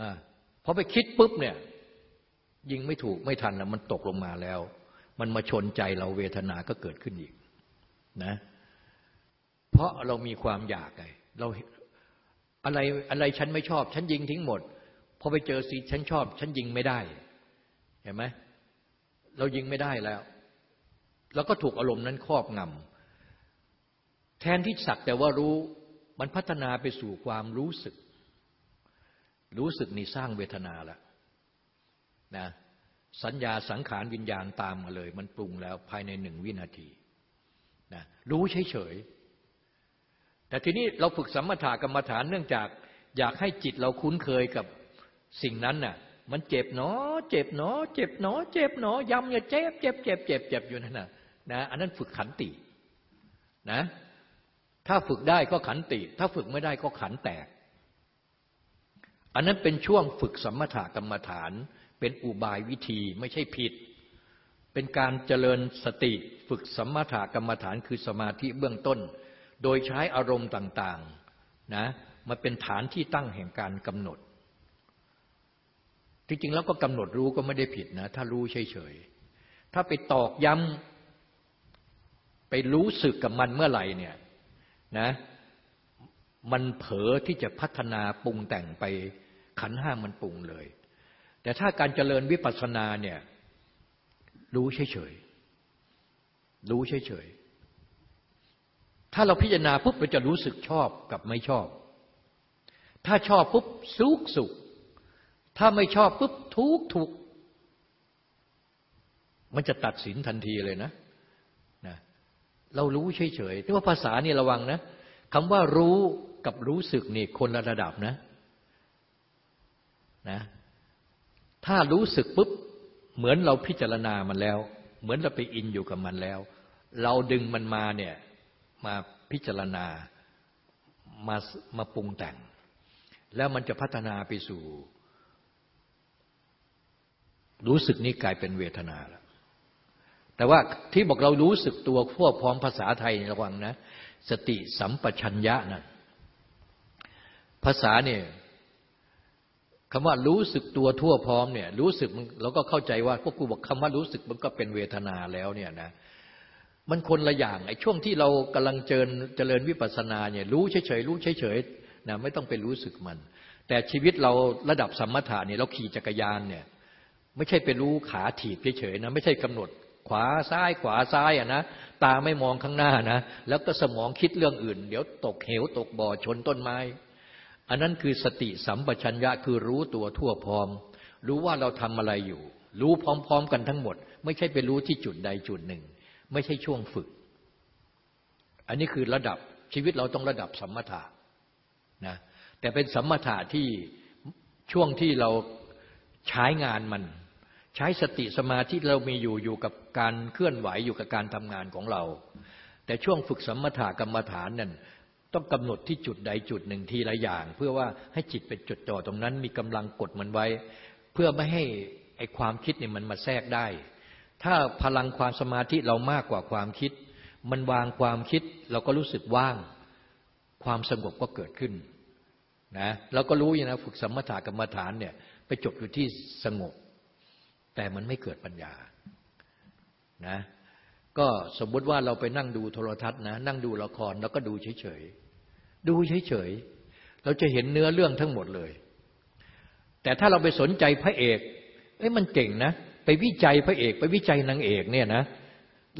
Speaker 2: อพอไปคิดปุ๊บเนี่ย ยิงไม่ถูกไม่ทันแล้วมันตกลงมาแล้ว มันมาชนใจเราเวทนาก็เกิดขึ้นอีกนะ เพราะเรามีความอยากไงเราอะไรอะไรฉันไม่ชอบ ฉันยิงทิ้งหมดพอไปเจอสีฉันชอบ ฉันยิงไม่ได้ เห็นไหมเรายิงไม่ได้แล้ว แล้วก็ถูกอารมณ์นั้นครอบงำแทนที่สักแต่ว่ารู้ มันพัฒนาไปสู่ความรู้สึก รู้สึกนี่สร้างเวทนาแล้วนะสัญญาสังขารวิญญาณตามมาเลย มันปรุงแล้วภายในหนึ่งวินาทีนะรู้เฉยๆแต่ทีนี้เราฝึกสัมมาถากรรมฐานเนื่องจากอยากให้จิตเราคุ้นเคยกับสิ่งนั้นน่ะ มันเจ็บเนาะเจ็บเนาะเจ็บเนาะเจ็บเนาะย้ำอย่าเจ็บเจ็บเจ็บเจ็บเจ็บอยู่นั่นน่ะนะอันนั้นฝึกขันตินะ ถ้าฝึกได้ก็ขันติ ถ้าฝึกไม่ได้ก็ขันแตก อันนั้นเป็นช่วงฝึกสัมมาถากรรมฐาน เป็นอุบายวิธีไม่ใช่ผิด เป็นการเจริญสติฝึกสัมมาถากรรมฐานคือสมาธิเบื้องต้น โดยใช้อารมณ์ต่างๆนะมาเป็นฐานที่ตั้งแห่งการกำหนด จริงๆแล้วก็กำหนดรู้ก็ไม่ได้ผิดนะ ถ้ารู้เฉยๆ ถ้าไปตอกย้ำไปรู้สึกกับมันเมื่อไหร่เนี่ย นะมันเผลอที่จะพัฒนาปรุงแต่งไปขันห้ามันปรุงเลย แต่ถ้าการเจริญวิปัสสนาเนี่ยรู้เฉยๆรู้เฉยๆถ้าเราพิจารณาปุ๊บเราจะรู้สึกชอบกับไม่ชอบ ถ้าชอบปุ๊บสุขสุข ถ้าไม่ชอบปุ๊บทุกถูกมันจะตัดสินทันทีเลยนะ เรารู้เฉยๆแต่ว่าภาษานี่ระวังนะคำว่ารู้กับรู้สึกนี่คนละระดับนะนะ ถ้ารู้สึกปุ๊บ เหมือนเราพิจารณามันแล้ว เหมือนเราไปอินอยู่กับมันแล้ว เราดึงมันมาเนี่ยมาพิจารณามามาปรุงแต่ง แล้วมันจะพัฒนาไปสู่ รู้สึกนี้กลายเป็นเวทนาแล้ว แต่ว่าที่บอกเรารู้สึกตัวพวกพร้อมภาษาไทยระวังนะ สติสัมปชัญญะนะภาษาเนี่ยคำว่ารู้สึกตัวทั่วพร้อมเนี่ยรู้สึกเราก็เข้าใจว่าพวกกูบอกคำว่ารู้สึกมันก็เป็นเวทนาแล้วเนี่ยนะมันคนละอย่างไอ้ช่วงที่เรากำลังเจริญเจริญวิปัสสนาเนี่ยรู้เฉยๆรู้เฉยๆนะไม่ต้องไปรู้สึกมัน แต่ชีวิตเราระดับสัมมาทาเนี่ยเราขี่จักรยานเนี่ยไม่ใช่ไปรู้ขาถีบเฉยๆนะไม่ใช่กำหนด ขวาซ้ายขวาซ้ายอะนะตาไม่มองข้างหน้านะ แล้วก็สมองคิดเรื่องอื่น เดี๋ยวตกเหวตกบ่อชนต้นไม้ อันนั้นคือสติสัมปชัญญะคือรู้ตัวทั่วพร้อม รู้ว่าเราทำอะไรอยู่ รู้พร้อม ๆ กันทั้งหมด ไม่ใช่ไปรู้ที่จุดใดจุดหนึ่ง ไม่ใช่ช่วงฝึก อันนี้คือระดับชีวิตเราต้องระดับสัมมาทานะแต่เป็นสัมมาทาที่ช่วงที่เราใช้งานมัน ใช้สติสมาธิเรามีอยู่อยู่กับ การเคลื่อนไหวอยู่กับการทำงานของเรา แต่ช่วงฝึกสมถะกรรมฐานนั่นต้องกำหนดที่จุดใดจุดหนึ่งทีละอย่าง เพื่อว่าให้จิตเป็นจดจ่อตรงนั้นมีกำลังกดมันไว้ เพื่อไม่ให้ไอความคิดเนี่ยมันมาแทรกได้ ถ้าพลังความสมาธิเรามากกว่าความคิด มันวางความคิดเราก็รู้สึกว่าง ความสงบก็เกิดขึ้นนะเราก็รู้อย่างนะฝึกสมถะกรรมฐานเนี่ยไปจบอยู่ที่สงบ แต่มันไม่เกิดปัญญา นะก็สมมติว่าเราไปนั่งดูโทรทัศน์นะ นั่งดูละครแล้วก็ดูเฉยๆ ดูเฉยๆ เราจะเห็นเนื้อเรื่องทั้งหมดเลย แต่ถ้าเราไปสนใจพระเอกเอ้ยมันเก่งนะ ไปวิจัยพระเอก ไปวิจัยนางเอกเนี่ยนะ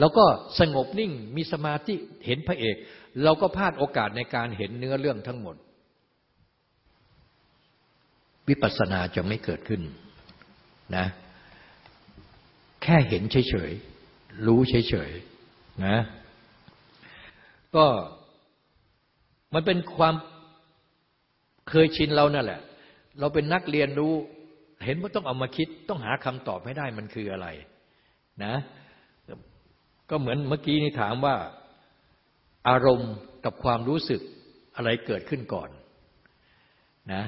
Speaker 2: เราก็สงบนิ่งมีสมาธิเห็นพระเอก เราก็พลาดโอกาสในการเห็นเนื้อเรื่องทั้งหมด วิปัสสนาจะไม่เกิดขึ้นนะ แค่เห็นเฉยๆ รู้เฉยๆนะก็มันเป็นความเคยชินเรานั่นแหละ เราเป็นนักเรียนรู้ เห็นว่าต้องเอามาคิด ต้องหาคำตอบให้ได้มันคืออะไร นะ ก็เหมือนเมื่อกี้นี่ถามว่า อารมณ์กับความรู้สึกอะไรเกิดขึ้นก่อน นะ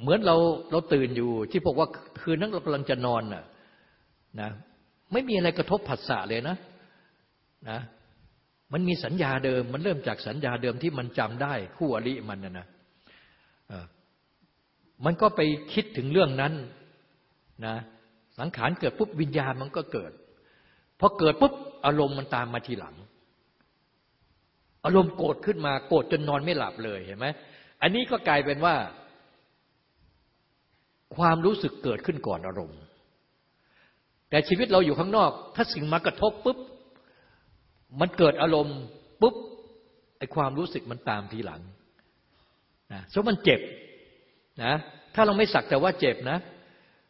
Speaker 2: เหมือนเราเราตื่นอยู่ที่บอกว่าคืนนั้นเรากำลังจะนอนน่ะนะ ไม่มีอะไรกระทบผัสสะเลยนะนะมันมีสัญญาเดิม มันเริ่มจากสัญญาเดิมที่มันจำได้คู่อริมันนะนะมันก็ไปคิดถึงเรื่องนั้นนะสังขารเกิดปุ๊บวิญญาณมันก็เกิดพอเกิดปุ๊บอารมณ์มันตามมาทีหลัง อารมณ์โกรธขึ้นมาโกรธจนนอนไม่หลับเลยเห็นไหมอันนี้ก็กลายเป็นว่า ความรู้สึกเกิดขึ้นก่อนอารมณ์ แต่ชีวิตเราอยู่ข้างนอก ถ้าสิ่งมากระทบปุ๊บ มันเกิดอารมณ์ปุ๊บไอความรู้สึกมันตามทีหลังนะเพราะมันเจ็บนะถ้าเราไม่สักแต่ว่าเจ็บนะ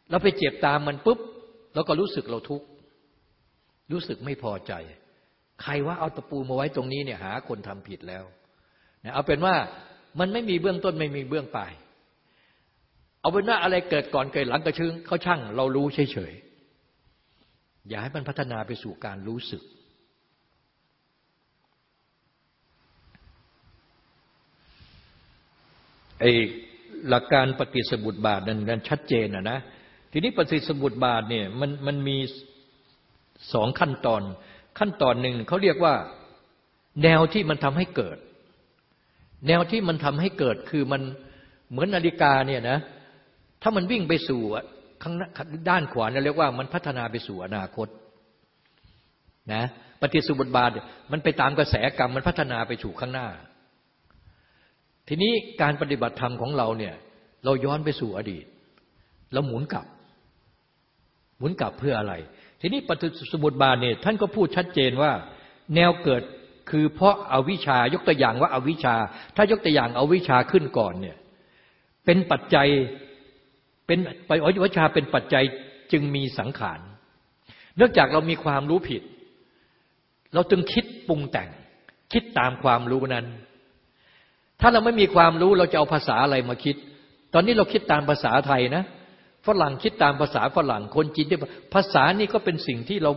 Speaker 2: เราไปเจ็บตามมันปุ๊บเราก็รู้สึกเราทุกข์รู้สึกไม่พอใจ ใครว่าเอาตะปูมาไว้ตรงนี้เนี่ยหาคนทำผิดแล้วนะเอาเป็นว่ามันไม่มีเบื้องต้นไม่มีเบื้องปลายเอาเป็นว่าอะไรเกิดก่อนเกิดหลังกระชึงเขาช่าง เรารู้เฉยๆ อย่าให้มันพัฒนาไปสู่การรู้สึก ไอหลักการปฏิสมุติบาทนั้นนั้นชัดเจนนะนะ ทีนี้ปฏิสมุติบาทเนี่ยมันมันมีสองขั้นตอน ขั้นตอนหนึ่งเขาเรียกว่าแนวที่มันทำให้เกิด แนวที่มันทำให้เกิดคือมันเหมือนนาฬิกาเนี่ยนะ ถ้ามันวิ่งไปสู่ ข้างด้านขวาเนี่ยเรียกว่ามันพัฒนาไปสู่อนาคตนะปฏิสุบทบาทมันไปตามกระแสกรรมมันพัฒนาไปสู่ข้างหน้า ทีนี้การปฏิบัติธรรมของเราเนี่ย เราย้อนไปสู่อดีต แล้วหมุนกลับ หมุนกลับเพื่ออะไร ทีนี้ปฏิสมุติบาลเนี่ยท่านก็พูดชัดเจนว่า แนวเกิดคือเพราะอาวิชายกตัวอย่างว่าอาวิชา ถ้ายกตัวอย่างอาวิชาขึ้นก่อนเนี่ยเป็นปัจจัย เป็นไปอวิชชาเป็นปัจจัยจึงมีสังขาร เนื่องจากเรามีความรู้ผิด เราจึงคิดปรุงแต่ง คิดตามความรู้นั้น ถ้าเราไม่มีความรู้เราจะเอาภาษาอะไรมาคิด ตอนนี้เราคิดตามภาษาไทยนะฝรั่งคิดตามภาษาฝรั่งคนจีนที่ภาษานี่ก็เป็นสิ่งที่เรา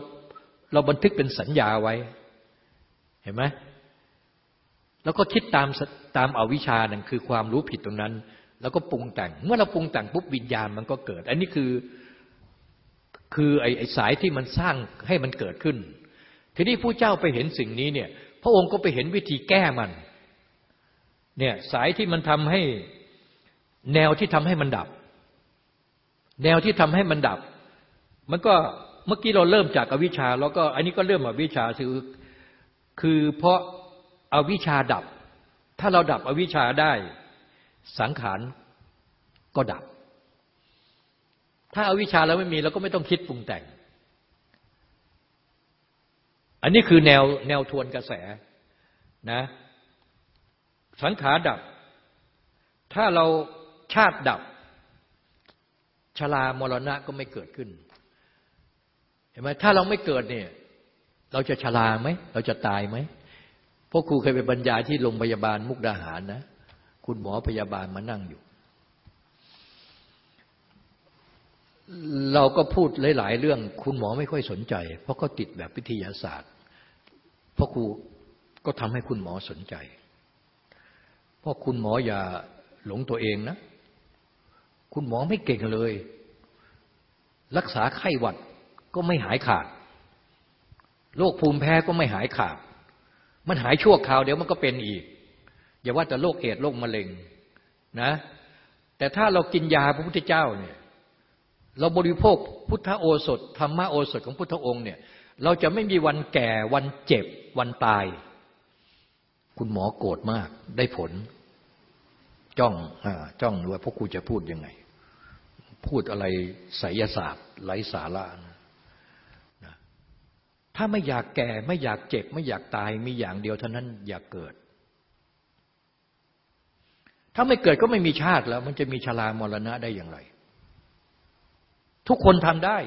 Speaker 2: เราบันทึกเป็นสัญญาไว้ เห็นไหมแล้วก็คิดตามตามอาวิชานั่นคือความรู้ผิดตรงนั้น แล้วก็ปรุงแต่ง เมื่อเราปรุงแต่งปุ๊บวิญญาณมันก็เกิด อันนี้คือคือไอ้สายที่มันสร้างให้มันเกิดขึ้น ทีนี้ผู้เจ้าไปเห็นสิ่งนี้เนี่ย พระองค์ก็ไปเห็นวิธีแก้มัน เนี่ยสายที่มันทำให้แนวที่ทำให้มันดับ แนวที่ทำให้มันดับ มันก็เมื่อกี้เราเริ่มจากอวิชชา แล้วก็อันนี้ก็เริ่มอวิชชาคือคือเพราะอาวิชชาดับ ถ้าเราดับอวิชชาได้ สังขารก็ดับ ถ้าอาวิชชาแล้วไม่มีเราก็ไม่ต้องคิดปรุงแต่ง อันนี้คือแนวแนวทวนกระแสนะ สังขารดับ ถ้าเราชาติดับ ชรามรณะก็ไม่เกิดขึ้น เห็นไหมถ้าเราไม่เกิดเนี่ย เราจะชราไหม เราจะตายไหมพวกครูเคยไปบรรยายที่โรงพยาบาลมุกดาหารนะ คุณหมอพยาบาลมานั่งอยู่ เราก็พูดหลาย ๆ เรื่อง คุณหมอไม่ค่อยสนใจ เพราะเขาติดแบบวิทยาศาสตร์พราะครูก็ทำให้คุณหมอสนใจ เพราะคุณหมออย่าหลงตัวเองนะ คุณหมอไม่เก่งเลย รักษาไข้หวัดก็ไม่หายขาดโรคภูมิแพ้ก็ไม่หายขาด มันหายชั่วคราวเดี๋ยวมันก็เป็นอีก อย่าว่าแต่โรคเอดโรคมะเร็งนะ แต่ถ้าเรากินยาพระพุทธเจ้าเนี่ย เราบริโภคพุทธโอสถธรรมโอสถของพุทธองค์เนี่ย เราจะไม่มีวันแก่วันเจ็บวันตาย คุณหมอโกรธมากได้ผล จ้องอจ้องว่าพวกครูจะพูดยังไง พูดอะไรไสยศาสตร์ไร้สาระนะถ้าไม่อยากแก่ไม่อยากเจ็บ ไม่อยากตายมีอย่างเดียวเท่านั้นอยากเกิด ถ้าไม่เกิดก็ไม่มีชาติแล้ว มันจะมีชรามรณะได้อย่างไร ทุกคนทำได้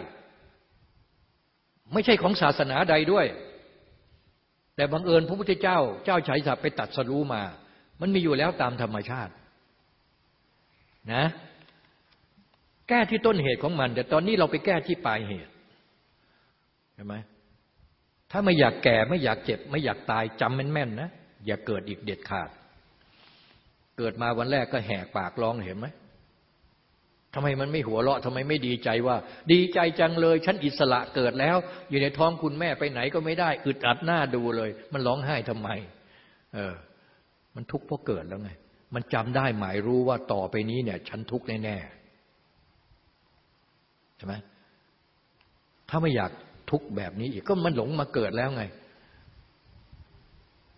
Speaker 2: ไม่ใช่ของศาสนาใดด้วย แต่บังเอิญพระพุทธเจ้า เจ้าชายสับไปตัดสรู้มา มันมีอยู่แล้วตามธรรมชาติ นะ แก้ที่ต้นเหตุของมัน แต่ตอนนี้เราไปแก้ที่ปลายเหตุเห็นไหมถ้าไม่อยากแก่ไม่อยากเจ็บ ไม่อยากตายจำแม่นๆนะอย่าเกิดอีกเด็ดขาด เกิดมาวันแรกก็แหกปากร้องเห็นไหมทำไมมันไม่หัวเราะทำไมไม่ดีใจว่า ดีใจจังเลย ฉันอิสระเกิดแล้ว อยู่ในท้องคุณแม่ไปไหนก็ไม่ได้ อึดอัดหน้าดูเลย มันร้องไห้ทำไม เออ มันทุกข์เพราะเกิดแล้วไง มันจำได้หมายรู้ว่าต่อไปนี้เนี่ย ฉันทุกข์แน่ๆใช่ไหมถ้าไม่อยากทุกข์แบบนี้อีกก็มันหลงมาเกิดแล้วไง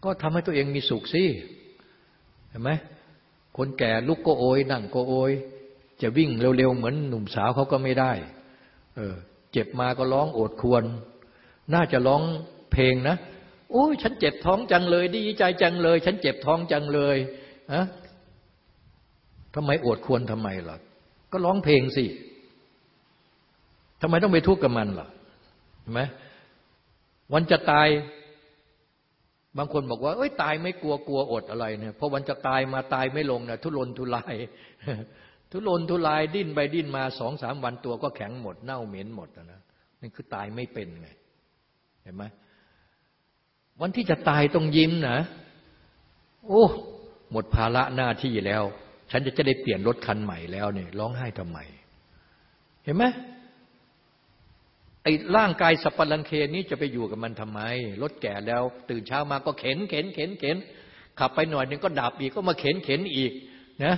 Speaker 2: ก็ทำให้ตัวเองมีสุขสิเห็นไหม คนแก่ลุกก็โอยนั่งก็โอย จะวิ่งเร็วๆเหมือนหนุ่มสาวเขาก็ไม่ได้ เออ เจ็บมาก็ร้องโอดควร น่าจะร้องเพลงนะโอ้ยฉันเจ็บท้องจังเลย ดีใจจังเลย ฉันเจ็บท้องจังเลยอะทำไมโอดควรทำไมล่ะ ก็ร้องเพลงสิทำไมต้องไปทุกข์กับมันล่ะเห็นไหมวันจะตาย บางคนบอกว่าเอ้ยตายไม่กลัวกลัวอดอะไรเนี่ยพอวันจะตายมาตายไม่ลงนะทุรนทุราย ทุรนทุรายดิ้นไปดิ้นมาสองสามวันตัวก็แข็งหมด เน่าเหม็นหมดนะนี่คือตายไม่เป็นไง เห็นไหมวันที่จะตายต้องยิ้มนะโอ้หมดภาระหน้าที่แล้ว ฉันจะจะได้เปลี่ยนรถคันใหม่แล้วเนี่ยร้องไห้ทำไม เห็นไหม ไอ้ร่างกายสัปลังเคนี้จะไปอยู่กับมันทำไม รถแก่แล้ว ตื่นเช้ามาก็เข็นเข็นเข็นเข็นขับไปหน่อยนึงก็ดับอีกก็มาเข็นเข็นอีกนะ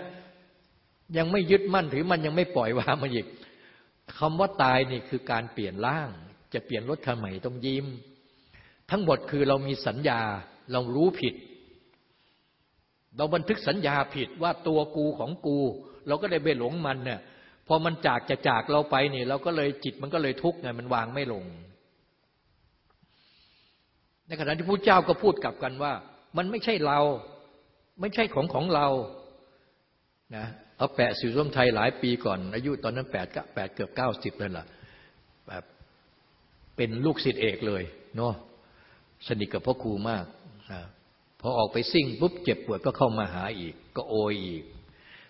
Speaker 2: ยังไม่ยึดมั่นถือมันยังไม่ปล่อยวางมันอีกคำว่าตายนี่คือการเปลี่ยนร่าง จะเปลี่ยนรถคันใหม่ต้องยิ้ม ทั้งหมดคือเรามีสัญญาเรารู้ผิด เราบันทึกสัญญาผิดว่าตัวกูของกู เราก็เลยไปหลงมันเนี่ย พอมันจากจะจากเราไปนี่เราก็เลยจิตมันก็เลยทุกข์ไงมันวางไม่ลง ในขณะที่พระเจ้าก็พูดกลับกันว่า มันไม่ใช่เรา ไม่ใช่ของของเรานะเอาแปะสิวส้มไทยหลายปีก่อน อายุตอนนั้นแปดแปดเกือบเก้าสิบเลยล่ะแบบเป็นลูกศิษย์เอกเลยเนาะสนิทกับพ่อครูมากนะพอออกไปซิ่งปุ๊บเจ็บปวดก็เข้ามาหาอีก ก็โอยอีก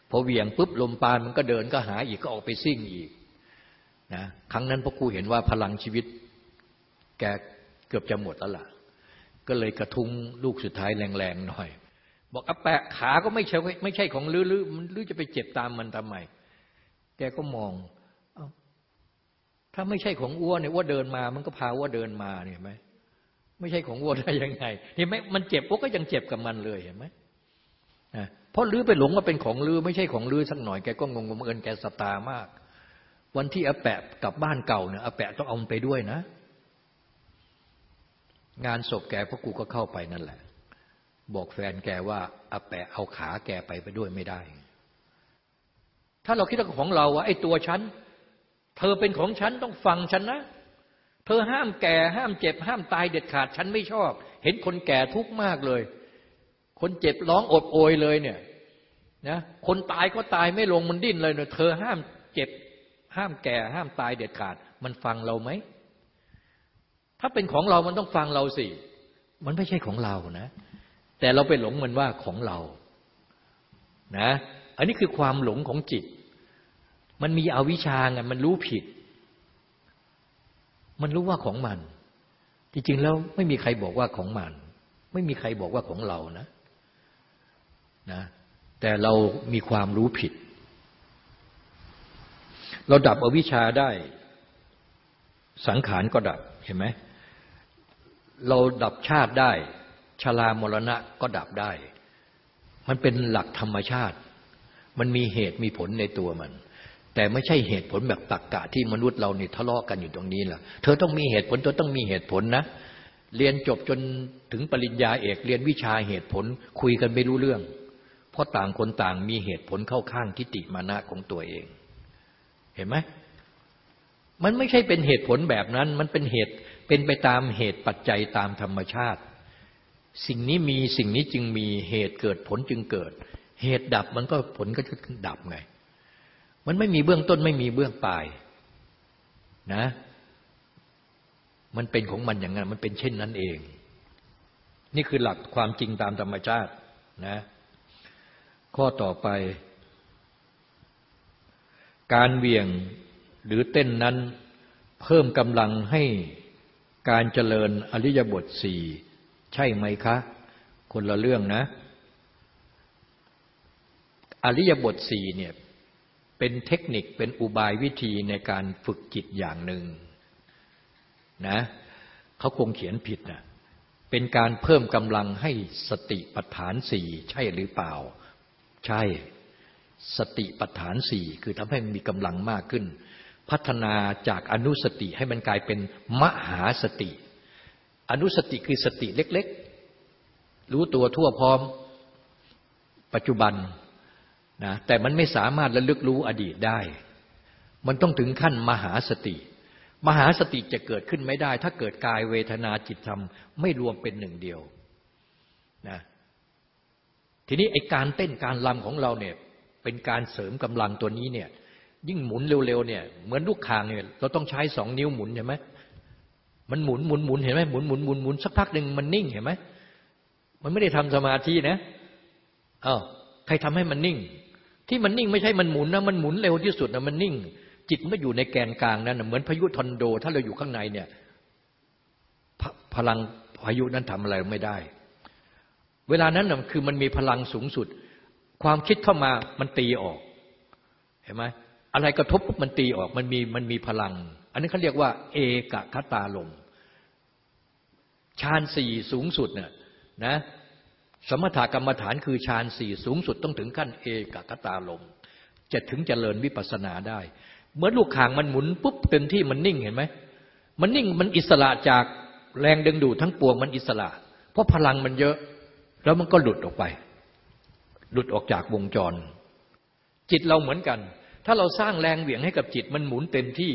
Speaker 2: พอเวียงปุ๊บลมปานมันก็เดินก็หาอีกก็ออกไปซิ่งอีกนะครั้งนั้นพ่อครูเห็นว่าพลังชีวิต แกเกือบจะหมดแล้วล่ะ ก็เลยกระทุ้งลูกสุดท้ายแรงๆหน่อย บอกอแปะขาก็ไม่ใช่ไม่ใช่ของลือลือมันลื้อจะไปเจ็บตามมันทำไม แกก็มองอถ้าไม่ใช่ของอ้วนเนี่ยว่าเดินมา มันก็พาว่าเดินมาเนี่ยไหมไม่ใช่ของวัวได้ยังไง เห็นไหมมันเจ็บพวกก็ยังเจ็บกับมันเลยเห็นไหมเพราะลือไปหลงว่าเป็นของลือไม่ใช่ของลือสักหน่อยแกก็งงงเอินแกสตามาก วันที่อาแปะกลับบ้านเก่าเนี่ยอาแปะต้องเอาไปด้วยนะ งานศพแกพ่อกูก็เข้าไปนั่นแหละ บอกแฟนแกว่าอาแปะเอาขาแกไปไปด้วยไม่ได้ ถ้าเราคิดว่าของเราว่าไอ้ตัวฉันเธอเป็นของฉันต้องฟังฉันนะ เธอห้ามแก่ห้ามเจ็บ ห้ามตายเด็ดขาดฉันไม่ชอบ เห็นคนแก่ทุกข์มากเลย คนเจ็บร้องอดโอยเลยเนี่ยนะคนตายก็ตายไม่ลงมันดิ้นเลยเนี่ยเธอห้ามเจ็บ ห้ามแก่ ห้ามตายเด็ดขาด มันฟังเราไหม ถ้าเป็นของเรามันต้องฟังเราสิ มันไม่ใช่ของเรานะ แต่เราไปหลงมันว่าของเรา นะ อันนี้คือความหลงของจิต มันมีอวิชชาไงมันรู้ผิด มันรู้ว่าของมัน จริงๆแล้วไม่มีใครบอกว่าของมัน ไม่มีใครบอกว่าของเรานะ นะแต่เรามีความรู้ผิด เราดับอวิชชาได้ สังขารก็ดับเห็นไหมเราดับชาติได้ชรามรณะก็ดับได้ มันเป็นหลักธรรมชาติ มันมีเหตุมีผลในตัวมัน แต่ไม่ใช่เหตุผลแบบตักกะที่มนุษย์เราเนี่ทะเลาะกันอยู่ตรงนี้ล่ะ เธอต้องมีเหตุผลเธอต้องมีเหตุผลนะ เรียนจบจนถึงปริญญาเอก เรียนวิชาเหตุผล คุยกันไม่รู้เรื่อง ราะต่างคนต่างมีเหตุผลเข้าข้างทิฏฐิมานะของตัวเอง เห็นไหมมันไม่ใช่เป็นเหตุผลแบบนั้น มันเป็นเหตุเป็นไปตามเหตุปัจจัยตามธรรมชาติ สิ่งนี้มีสิ่งนี้จึงมีเหตุเกิดผลจึงเกิด เหตุดับมันก็ผลก็จะดับไง มันไม่มีเบื้องต้นไม่มีเบื้องปลายนะ มันเป็นของมันอย่างนั้น มันเป็นเช่นนั้นเอง นี่คือหลักความจริงตามธรรมชาตินะ ข้อต่อไป การเวียงหรือเต้นนั้นเพิ่มกำลังให้การเจริญอริยบทสี่ใช่ไหมคะ คนละเรื่องนะ อริยบทสี่เนี่ยเป็นเทคนิคเป็นอุบายวิธีในการฝึกจิตอย่างหนึ่งนะเขาคงเขียนผิดนะเป็นการเพิ่มกำลังให้สติปัฏฐานสี่ใช่หรือเปล่า ใช่ สติปัฏฐานสี่คือทำให้มีกำลังมากขึ้น พัฒนาจากอนุสติให้มันกลายเป็นมหาสติ อนุสติคือสติเล็กๆ รู้ตัวทั่วพร้อมปัจจุบันนะแต่มันไม่สามารถระลึกรู้อดีตได้ มันต้องถึงขั้นมหาสติ มหาสติจะเกิดขึ้นไม่ได้ ถ้าเกิดกายเวทนาจิตธรรม ไม่รวมเป็นหนึ่งเดียวนะ ทีนี้ไอการเต้นการลำของเราเนี่ยเป็นการเสริมกำลังตัวนี้เนี่ยยิ่งหมุนเร็วๆเนี่ยเหมือนลูกคางเนี่ยเราต้องใช้สองนิ้วหมุนเห็นไหมมันหมุนหมุนหมุนเห็นไหมหมุนหมุนหมุนหมุนสักพักหนึ่งมันนิ่งเห็นไหมมันไม่ได้ทำสมาธินะอ้าวใครทำให้มันนิ่ง ที่มันนิ่งไม่ใช่มันหมุนนะมันหมุนเร็วที่สุดนะมันนิ่ง จิตไม่อยู่ในแกนกลางนั้นเหมือนพายุทอนโด ถ้าเราอยู่ข้างในเนี่ยพพลังพายุนั้นทำอะไรไม่ได้ เวลานั้นน่ะคือมันมีพลังสูงสุด ความคิดเข้ามามันตีออก เห็นไหมอะไรกระทบปุ๊บมันตีออกมันมีมันมีพลัง อันนี้เขาเรียกว่า เอกคตาลมฌานสี่สูงสุดเนี่ยนะสมถกรรมฐานคือฌานสี่สูงสุดต้องถึงขั้นเอกคตาลมจะถึงเจริญวิปัสสนาได้ เมื่อลูกข่างมันหมุนปุ๊บเต็มที่มันนิ่งเห็นไหมมันนิ่งมันอิสระจากแรงดึงดูดทั้งปวงมันอิสระ เพราะพลังมันเยอะ แล้วมันก็หลุดออกไป หลุดออกจากวงจร จิตเราเหมือนกัน ถ้าเราสร้างแรงเหวี่ยงให้กับจิตมันหมุนเต็มที่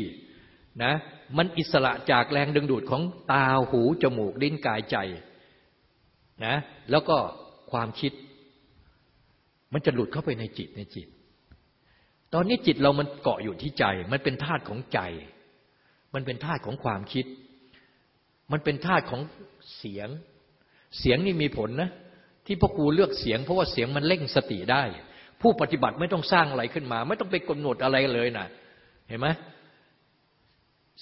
Speaker 2: นะมันอิสระจากแรงดึงดูดของตาหู จมูกลิ้นกายใจนะแล้วก็ความคิด มันจะหลุดเข้าไปในจิตในจิต ตอนนี้จิตเรามันเกาะอยู่ที่ใจ มันเป็นธาตุของใจ มันเป็นธาตุของความคิด มันเป็นธาตุของเสียง เสียงนี่มีผลนะ ที่พ่อครูเลือกเสียง เพราะว่าเสียงมันเล่งสติได้ ผู้ปฏิบัติไม่ต้องสร้างอะไรขึ้นมา ไม่ต้องไปกำหนดอะไรเลยนะเห็นไหม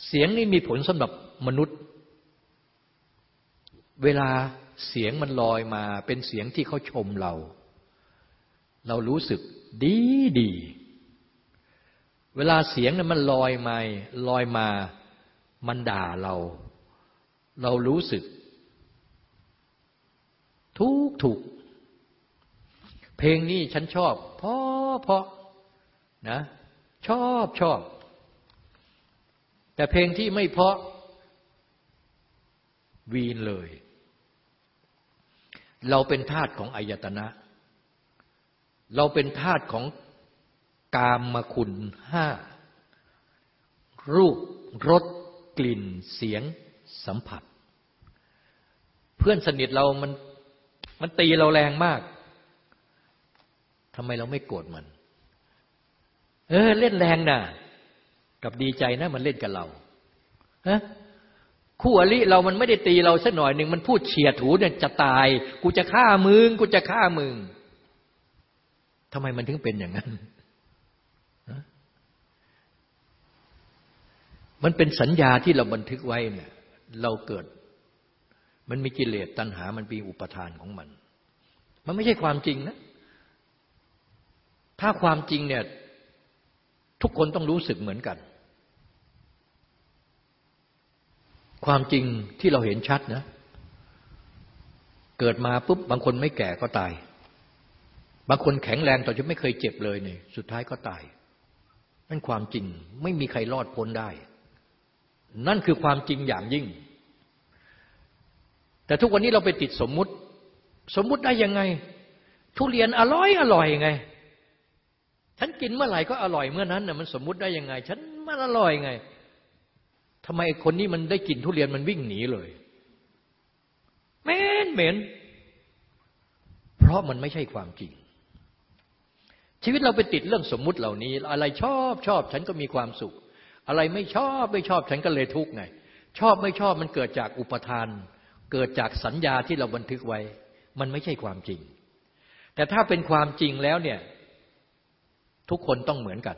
Speaker 2: เสียงนี่มีผลสำหรับมนุษย์ เวลาเสียงมันลอยมาเป็นเสียงที่เขาชมเรา เรารู้สึกดีดี เวลาเสียงนั้นมันลอยมาลอยมา มันด่าเรา เรารู้สึก ทุกถูก เพลงนี้ฉันชอบเพราะเพราะนะ ชอบชอบ แต่เพลงที่ไม่เพราะ วีนเลย เราเป็นทาสของอายตนะ เราเป็นทาสของกามมคุณห้า รูปรสกลิ่นเสียงสัมผัส เพื่อนสนิทเรามัน มันตีเราแรงมากทำไมเราไม่โกรธมัน เออ เล่นแรงนะกับดีใจนะ มันเล่นกับเราฮะคู่อริเรามันไม่ได้ตีเราสักหน่อยหนึ่งมันพูดเฉียดหูเนี่ยจะตาย กูจะฆ่ามึง กูจะฆ่ามึงทำไมมันถึงเป็นอย่างนั้น มันเป็นสัญญาที่เราบันทึกไว้เนี่ย เราเกิด มันมีกิเลสตัณหา มันมีอุปทานของมัน มันไม่ใช่ความจริงนะ ถ้าความจริงเนี่ยทุกคนต้องรู้สึกเหมือนกัน ความจริงที่เราเห็นชัดนะ เกิดมาปุ๊บบางคนไม่แก่ก็ตาย บางคนแข็งแรงต่อจะไม่เคยเจ็บเลยเนี่ยสุดท้ายก็ตาย นั่นความจริงไม่มีใครรอดพ้นได้ นั่นคือความจริงอย่างยิ่ง แต่ทุกวันนี้เราไปติดสมมุติ สมมุติได้ยังไง ทุเรียนอร่อยอร่อยไง ฉันกินเมื่อไหร่ก็อร่อยเมื่อนั้นน่ะมันสมมุติได้ยังไง ฉันมันอร่อยไงทำไมคนนี้มันได้กินทุเรียนมันวิ่งหนีเลยเหม็นเหม็นเพราะมันไม่ใช่ความจริง ชีวิตเราไปติดเรื่องสมมุติเหล่านี้ อะไรชอบชอบฉันก็มีความสุข อะไรไม่ชอบไม่ชอบฉันก็เลยทุกข์ไง ชอบไม่ชอบมันเกิดจากอุปทาน เกิดจากสัญญาที่เราบันทึกไว้ มันไม่ใช่ความจริง แต่ถ้าเป็นความจริงแล้วเนี่ย ทุกคนต้องเหมือนกัน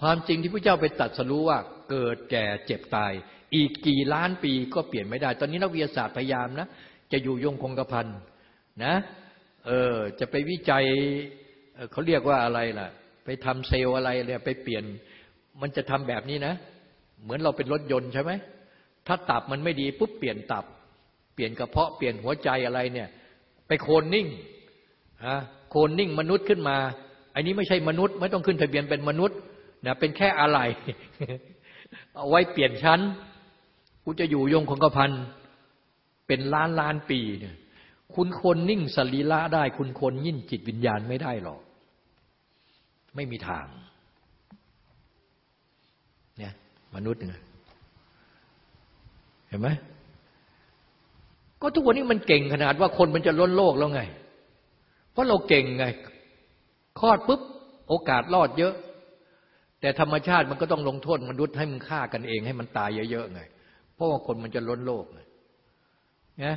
Speaker 2: ความจริงที่พระเจ้าไปตัดสรู้ว่า เกิดแก่เจ็บตาย อีกกี่ล้านปีก็เปลี่ยนไม่ได้ ตอนนี้นักวิทยาศาสตร์พยายามนะ จะอยู่ยงคงกระพันนะเออจะไปวิจัยเขาเรียกว่าอะไรล่ะ ไปทำเซลล์อะไรเนี่ยไปเปลี่ยน มันจะทำแบบนี้นะ เหมือนเราเป็นรถยนต์ใช่ไหม ถ้าตับมันไม่ดีปุ๊บเปลี่ยนตับ เปลี่ยนกระเพาะเปลี่ยนหัวใจอะไรเนี่ย ไปโคนนิ่งฮะโคนนิ่งมนุษย์ขึ้นมา อันนี้ไม่ใช่มนุษย์ ไม่ต้องขึ้นทะเบียนเป็นมนุษย์นะเป็นแค่อะไรเอาไว้เปลี่ยนชั้นกูจะอยู่ยงคงกระพันเป็นล้านล้านปีเนี่ยคุณคนนิ่งสรีระได้ คุณคนยิ่งจิตวิญญาณไม่ได้หรอก ไม่มีทางเนี่ยมนุษย์ไง เห็นไหมก็ทุกวันนี้มันเก่งขนาดว่าคนมันจะล้นโลกแล้วไง เพราะเราเก่งไงคลอดปุ๊บโอกาสรอดเยอะ แต่ธรรมชาติมันก็ต้องลงโทษมนุษย์ให้มันฆ่ากันเองให้มันตายเยอะๆไง เพราะว่าคนมันจะล้นโลกไงนะ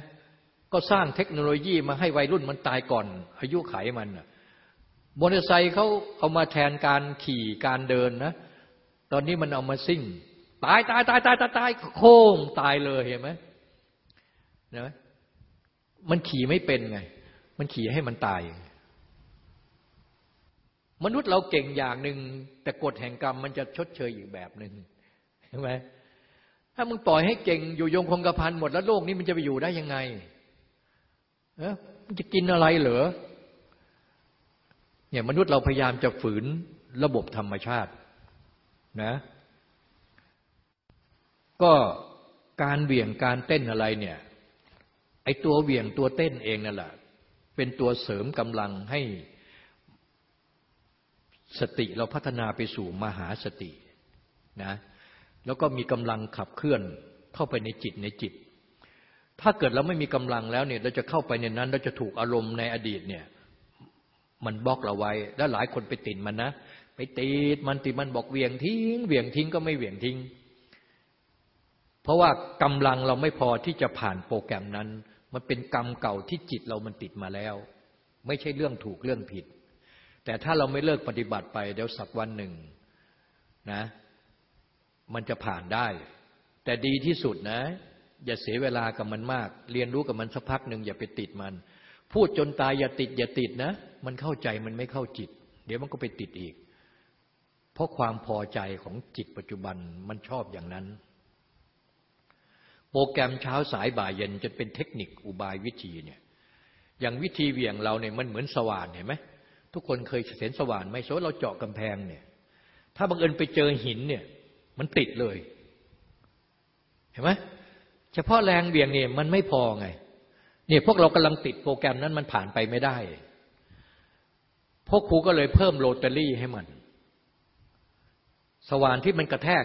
Speaker 2: ก็สร้างเทคโนโลยีมาให้วัยรุ่นมันตายก่อน อายุไขมันมอเตอร์ไซค์เขาเอามาแทนการขี่การเดินนะ ตอนนี้มันเอามาซิ่ง ตายตายตายตายตายตายโค้งตายเลยเห็นไหมนะมันขี่ไม่เป็นไง มันขี่ให้มันตาย มนุษย์เราเก่งอย่างหนึ่งแต่กฎแห่งกรรมมันจะชดเชยอีกแบบหนึ่งเห็นไหมถ้ามึงปล่อยให้เก่งอยู่ยงคงกระพันหมดแล้วโลกนี้มันจะไปอยู่ได้ยังไงเออมันจะกินอะไรเหรอเนี่ยมนุษย์เราพยายามจะฝืนระบบธรรมชาตินะ ก็การเบี่ยงการเต้นอะไรเนี่ย ไอ้ตัวเบี่ยงตัวเต้นเองนั่นแหละเป็นตัวเสริมกำลังให้สติเราพัฒนาไปสู่มหาสตินะแล้วก็มีกำลังขับเคลื่อนเข้าไปในจิตในจิต ถ้าเกิดเราไม่มีกำลังแล้วเนี่ยเราจะเข้าไปในนั้น เราจะถูกอารมณ์ในอดีตเนี่ยมันบล็อกเราไว้ แล้วหลายคนไปติดมันนะ ไปติดมันติดมันบอกเวียงทิ้งเวียงทิ้งก็ไม่เวียงทิ้ง เพราะว่ากำลังเราไม่พอที่จะผ่านโปรแกรมนั้น มันเป็นกรรมเก่าที่จิตเรามันติดมาแล้ว ไม่ใช่เรื่องถูกเรื่องผิด แต่ถ้าเราไม่เลิกปฏิบัติไปเดี๋ยวสักวันหนึ่งนะ มันจะผ่านได้ แต่ดีที่สุดนะ อย่าเสียเวลากับมันมาก เรียนรู้กับมันสักพักหนึ่งอย่าไปติดมัน พูดจนตายอย่าติด อย่าติดนะ มันเข้าใจมันไม่เข้าจิต เดี๋ยวมันก็ไปติดอีก เพราะความพอใจของจิตปัจจุบันมันชอบอย่างนั้น โปรแกรมเช้าสายบ่ายเย็นจะเป็นเทคนิคอุบายวิธีเนี่ยอย่างวิธีเวี่ยงเราเนี่ยมันเหมือนสว่านเห็นไหมทุกคนเคยเห็นสว่านไหมโซเราเจาะกำแพงเนี่ยถ้าบังเอิญไปเจอหินเนี่ยมันติดเลย เห็นไหมเฉพาะแรงเบี่ยงเนี่ยมันไม่พอไงเนี่ยพวกเรากำลังติดโปรแกรมนั้นมันผ่านไปไม่ได้ พวกครูก็เลยเพิ่มโรตารี่ให้มัน สว่านที่มันกระแทก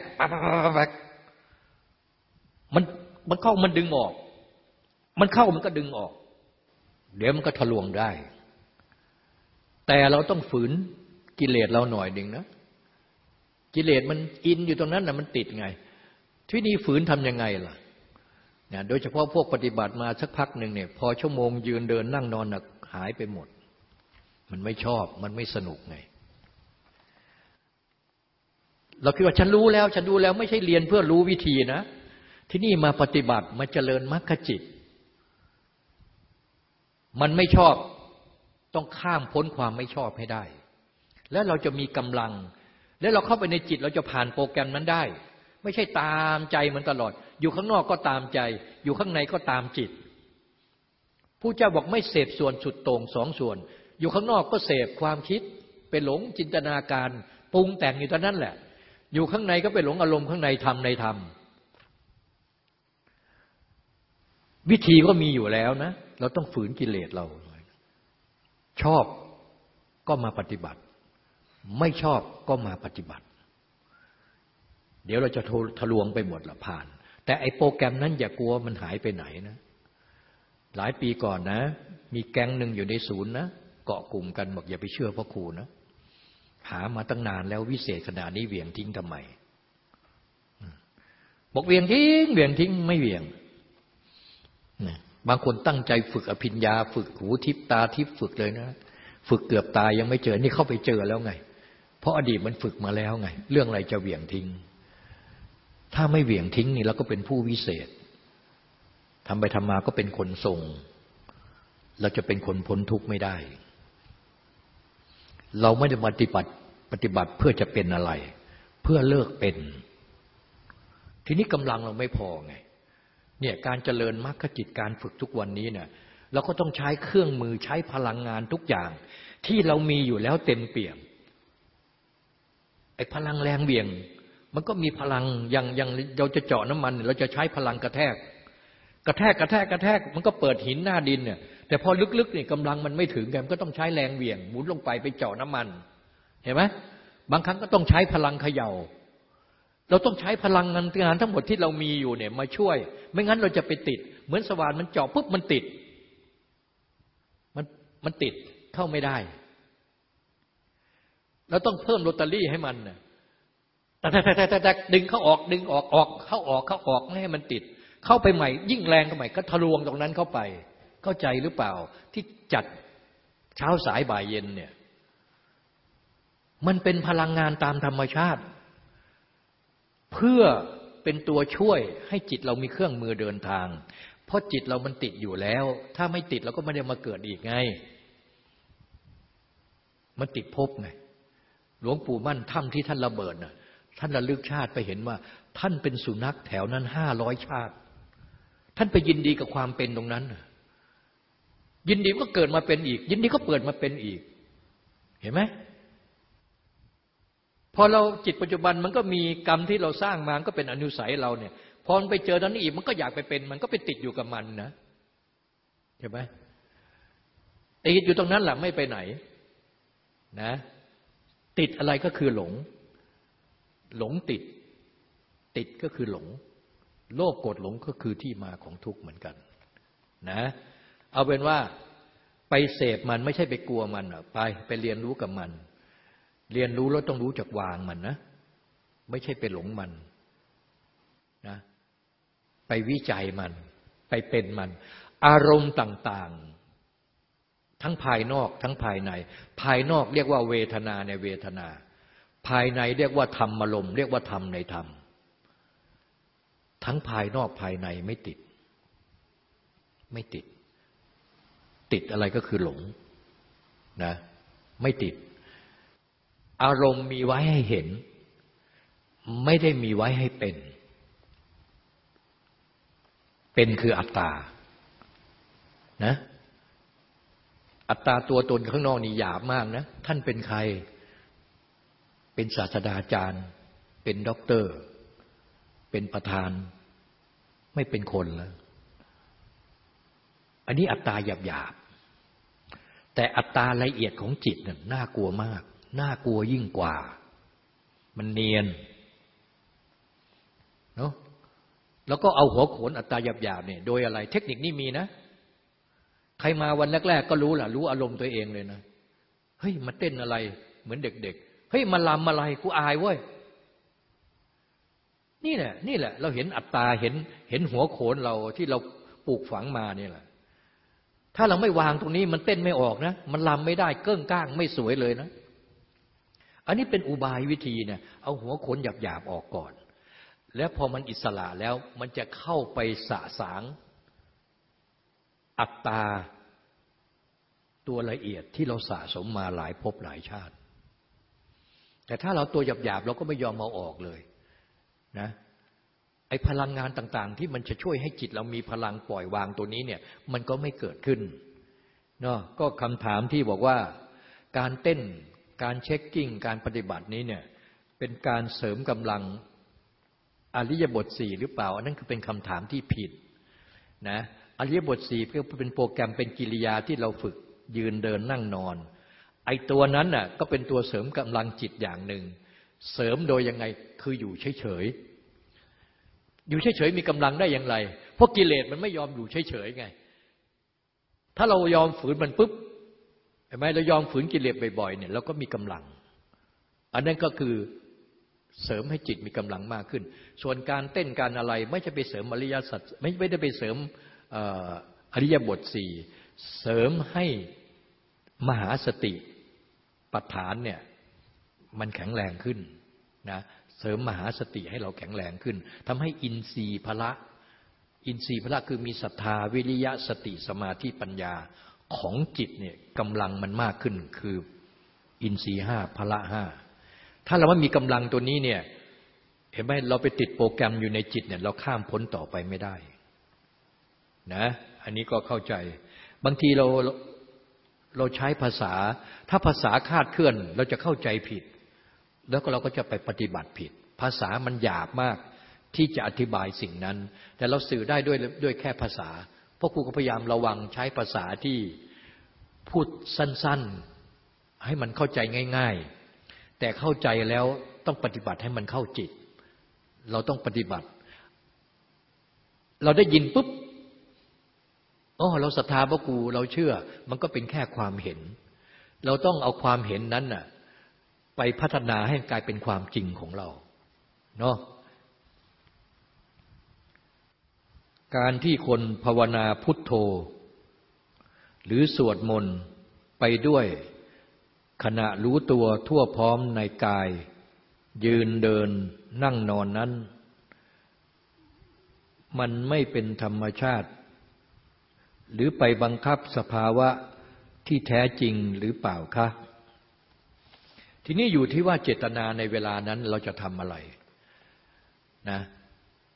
Speaker 2: มัน มันเข้ามันดึงออก มันเข้ามันก็ดึงออก เดี๋ยวมันก็ทะลวงได้ แต่เราต้องฝืนกิเลสเราหน่อยหนึ่งนะ กิเลสมันอินอยู่ตรงนั้นนะมันติดไง ที่นี่ฝืนทำยังไงล่ะนะโดยเฉพาะพวกปฏิบัติมาสักพักหนึ่งเนี่ยพอชั่วโมงยืนเดินนั่งนอนนะหายไปหมด มันไม่ชอบมันไม่สนุกไง เราคิดว่าฉันรู้แล้ว ฉันรู้แล้วไม่ใช่เรียนเพื่อรู้วิธีนะ ที่นี่มาปฏิบัติมาเจริญมรรคจิต มันไม่ชอบต้องข้ามพ้นความไม่ชอบให้ได้ แล้วเราจะมีกำลัง แล้วเราเข้าไปในจิตเราจะผ่านโปรแกรมนั้นได้ ไม่ใช่ตามใจมันตลอด อยู่ข้างนอกก็ตามใจ อยู่ข้างในก็ตามจิตผู้เจ้าบอกไม่เสพส่วนสุดโต่งสองส่วน อยู่ข้างนอกก็เสพความคิดไปหลงจินตนาการปรุงแต่งอยู่ตอนนั้นแหละ อยู่ข้างในก็ไปหลงอารมณ์ข้างในทำในธรรม วิธีก็มีอยู่แล้วนะ เราต้องฝืนกิเลสเรา ชอบก็มาปฏิบัติ ไม่ชอบก็มาปฏิบัติ เดี๋ยวเราจะทะลวงไปหมดละผ่าน แต่ไอโปรแกรมนั้นอย่ากลัวมันหายไปไหนนะ หลายปีก่อนนะ มีแก๊งหนึ่งอยู่ในศูนย์นะ เกาะกลุ่มกันบอกอย่าไปเชื่อพ่อครูนะ หามาตั้งนานแล้ววิเศษขนาดนี้เวียงทิ้งทำไม บอกเวียงทิ้งเวียงทิ้งไม่เวียง บางคนตั้งใจฝึกอภิญญา ฝึกหูทิพตาทิพฝึกเลยนะ ฝึกเกือบตายยังไม่เจอ นี่เข้าไปเจอแล้วไง เพราะอดีตมันฝึกมาแล้วไง เรื่องอะไรจะเวียงทิ้ง ถ้าไม่เหวี่ยงทิ้งนี่เราก็เป็นผู้วิเศษทำไปทำมาก็เป็นคนทรง เราจะเป็นคนพ้นทุกข์ไม่ได้ เราไม่ได้ปฏิบัติปฏิบัติเพื่อจะเป็นอะไร เพื่อเลิกเป็น ทีนี้กำลังเราไม่พอไง เนี่ยการเจริญมรรคจิตการฝึกทุกวันนี้เนี่ยเราก็ต้องใช้เครื่องมือใช้พลังงานทุกอย่าง ที่เรามีอยู่แล้วเต็มเปี่ยมไอ้พลังแรงเบี่ยง มันก็มีพลังอย่างอย่างเราจะเจาะน้ำมัน เราจะใช้พลังกระแทก กระแทกกระแทกกระแทก มันก็เปิดหินหน้าดินเนี่ยแต่พอลึกๆเนี่ยกำลังมันไม่ถึงแกมันก็ต้องใช้แรงเหวี่ยง หมุนลงไปไปเจาะน้ำมัน เห็นไหมบางครั้งก็ต้องใช้พลังเขยา่า เราต้องใช้พลังงานงานทั้งหมดที่เรามีอยู่เนี่ย มาช่วย ไม่งั้นเราจะไปติด เหมือนสว่านมันเจาะปุ๊บมันติด มันมันติดเข้าไม่ได้ เราต้องเพิ่มโรตารี่ให้มันนะแต่แต่แต่แต่ดึงเข้าออกดึงออกออกเข้าออกเข้าออกไม่ให้มันติด เข้าไปใหม่ ยิ่งแรงก็ใหม่ ก็ทะลวงตรงนั้นเข้าไป เข้าใจหรือเปล่า ที่จัดเช้าสายบ่ายเย็นเนี่ย มันเป็นพลังงานตามธรรมชาติ เพื่อเป็นตัวช่วยให้จิตเรามีเครื่องมือเดินทาง เพราะจิตเรามันติดอยู่แล้ว ถ้าไม่ติดเราก็ไม่ได้มาเกิดอีกไง มันติดภพไง หลวงปู่มั่นถ้ำที่ท่านระเบิดน่ะ ท่านระลึกชาติไปเห็นว่า ท่านเป็นสุนัขแถวนั้นห้าร้อยชาติ ท่านไปยินดีกับความเป็นตรงนั้น ยินดีก็เกิดมาเป็นอีก ยินดีก็เปิดมาเป็นอีก เห็นไหม พอเราจิตปัจจุบันมันก็มีกรรมที่เราสร้างมาก็เป็นอนุสัยเราเนี่ยพอไปเจอตอนนี้อีกมันก็อยากไปเป็น มันก็ไปติดอยู่กับมันนะเห็นไหมติดอยู่ตรงนั้นแหละไม่ไปไหนนะ ติดอะไรก็คือหลง หลงติด ติดก็คือหลง โลภโกรธหลงก็คือที่มาของทุกข์เหมือนกัน นะ เอาเป็นว่าไปเสพมันไม่ใช่ไปกลัวมันไปไปเรียนรู้กับมัน เรียนรู้แล้วต้องรู้จักวางมันนะ ไม่ใช่ไปหลงมันนะไปวิจัยมัน ไปเป็นมัน อารมณ์ต่างๆ ทั้งภายนอกทั้งภายใน ภายนอกเรียกว่าเวทนาในเวทนา ภายในเรียกว่าธรรมอารมณ์เรียกว่าธรรมในธรรม ทั้งภายนอกภายในไม่ติด ไม่ติด ติดอะไรก็คือหลงนะ ไม่ติด อารมณ์มีไว้ให้เห็น ไม่ได้มีไว้ให้เป็น เป็นคืออัตตา นะ อัตตาตัวตนข้างนอกนี่หยาบมากนะ ท่านเป็นใคร เป็นศาสตราจารย์ เป็นด็อกเตอร์ เป็นประธาน ไม่เป็นคนแล้ว อันนี้อัตตาหยาบหยาบแต่อัตตาละเอียดของจิตน่ะน่ากลัวมาก น่ากลัวยิ่งกว่า มันเนียนเนาะแล้วก็เอาหัวโขนอัตตาหยาบหยาบเนี่ยโดยอะไร เทคนิคนี้มีนะ ใครมาวันแรก ๆ ก็รู้แหละรู้อารมณ์ตัวเองเลยนะเฮ้ยมาเต้นอะไร เหมือนเด็กๆเฮ้ยมาลำอะไรกูอายเว้ยนี่แหละนี่แหละ เราเห็นอัตตาเห็นเห็นหัวโขนเราที่เราปลูกฝังมาเนี่ยแหละถ้าเราไม่วางตรงนี้มันเต้นไม่ออกนะ มันลำไม่ได้เก้งก้างไม่สวยเลยนะ อันนี้เป็นอุบายวิธีเนี่ยเอาหัวขนหยาบๆออกก่อน แล้วพอมันอิสระแล้วมันจะเข้าไปสะสางอัตตาตัวละเอียดที่เราสะสมมาหลายภพหลายชาติ แต่ถ้าเราตัวหยาบๆเราก็ไม่ยอมเอาออกเลยนะไอ้พลังงานต่างๆ ที่มันจะช่วยให้จิตเรามีพลังปล่อยวางตัวนี้เนี่ยมันก็ไม่เกิดขึ้นเนาะก็คำถามที่บอกว่าการเต้น การเช็คกิ้งการปฏิบัตินี้เนี่ยเป็นการเสริมกำลังอริยบทสี่หรือเปล่า อันนั้นคือเป็นคำถามที่ผิดนะอริยบทสี่ก็เป็นโปรแกรมเป็นกิริยาที่เราฝึกยืนเดินนั่งนอน ไอ้ตัวนั้นน่ะก็เป็นตัวเสริมกำลังจิตอย่างหนึ่ง เสริมโดยยังไงคืออยู่เฉยๆอยู่เฉยๆมีกำลังได้อย่างไร เพราะกิเลสมันไม่ยอมอยู่เฉยๆไง ถ้าเรายอมฝืนมันปุ๊บ เห็นไหมเรายอมฝืนกิเลสบ่อยๆเนี่ยเราก็มีกำลัง อันนั้นก็คือเสริมให้จิตมีกำลังมากขึ้น ส่วนการเต้นการอะไรไม่ใช่ไปเสริมอริยสัจไม่ไม่ได้ไปเสริมอริยบทสี่เสริมให้มหาสติปัฏฐานเนี่ยมันแข็งแรงขึ้นนะเสริมมหาสติให้เราแข็งแรงขึ้นทำให้อินทรีย์พละ อินทรีย์พละคือมีศรัทธาวิริยะสติสมาธิปัญญา ของจิตเนี่ยกำลังมันมากขึ้นคืออินทรีห้าพละห้าถ้าเราไม่มีกำลังตัวนี้เนี่ยเห็นไหมเราไปติดโปรแกรมอยู่ในจิตเนี่ยเราข้ามพ้นต่อไปไม่ได้นะอันนี้ก็เข้าใจ บางทีเราเราใช้ภาษา ถ้าภาษาคาดเคลื่อนเราจะเข้าใจผิด แล้วก็เราก็จะไปปฏิบัติผิด ภาษามันหยาบมากที่จะอธิบายสิ่งนั้น แต่เราสื่อได้ด้วยด้วยแค่ภาษา เพราะครูก็พยายามระวังใช้ภาษาที่พูดสั้นๆ ให้มันเข้าใจง่าย ๆ แต่เข้าใจแล้วต้องปฏิบัติให้มันเข้าจิต เราต้องปฏิบัติ เราได้ยินปุ๊บอ๋อเราศรัทธาพระครูเราเชื่อ มันก็เป็นแค่ความเห็น เราต้องเอาความเห็นนั้นน่ะไปพัฒนาให้กลายเป็นความจริงของเราเนาะ การที่คนภาวนาพุทโธ หรือสวดมนต์ไปด้วย ขณะรู้ตัวทั่วพร้อมในกาย ยืนเดินนั่งนอนนั้น มันไม่เป็นธรรมชาติ หรือไปบังคับสภาวะที่แท้จริงหรือเปล่าคะ ทีนี้อยู่ที่ว่าเจตนาในเวลานั้นเราจะทำอะไรนะ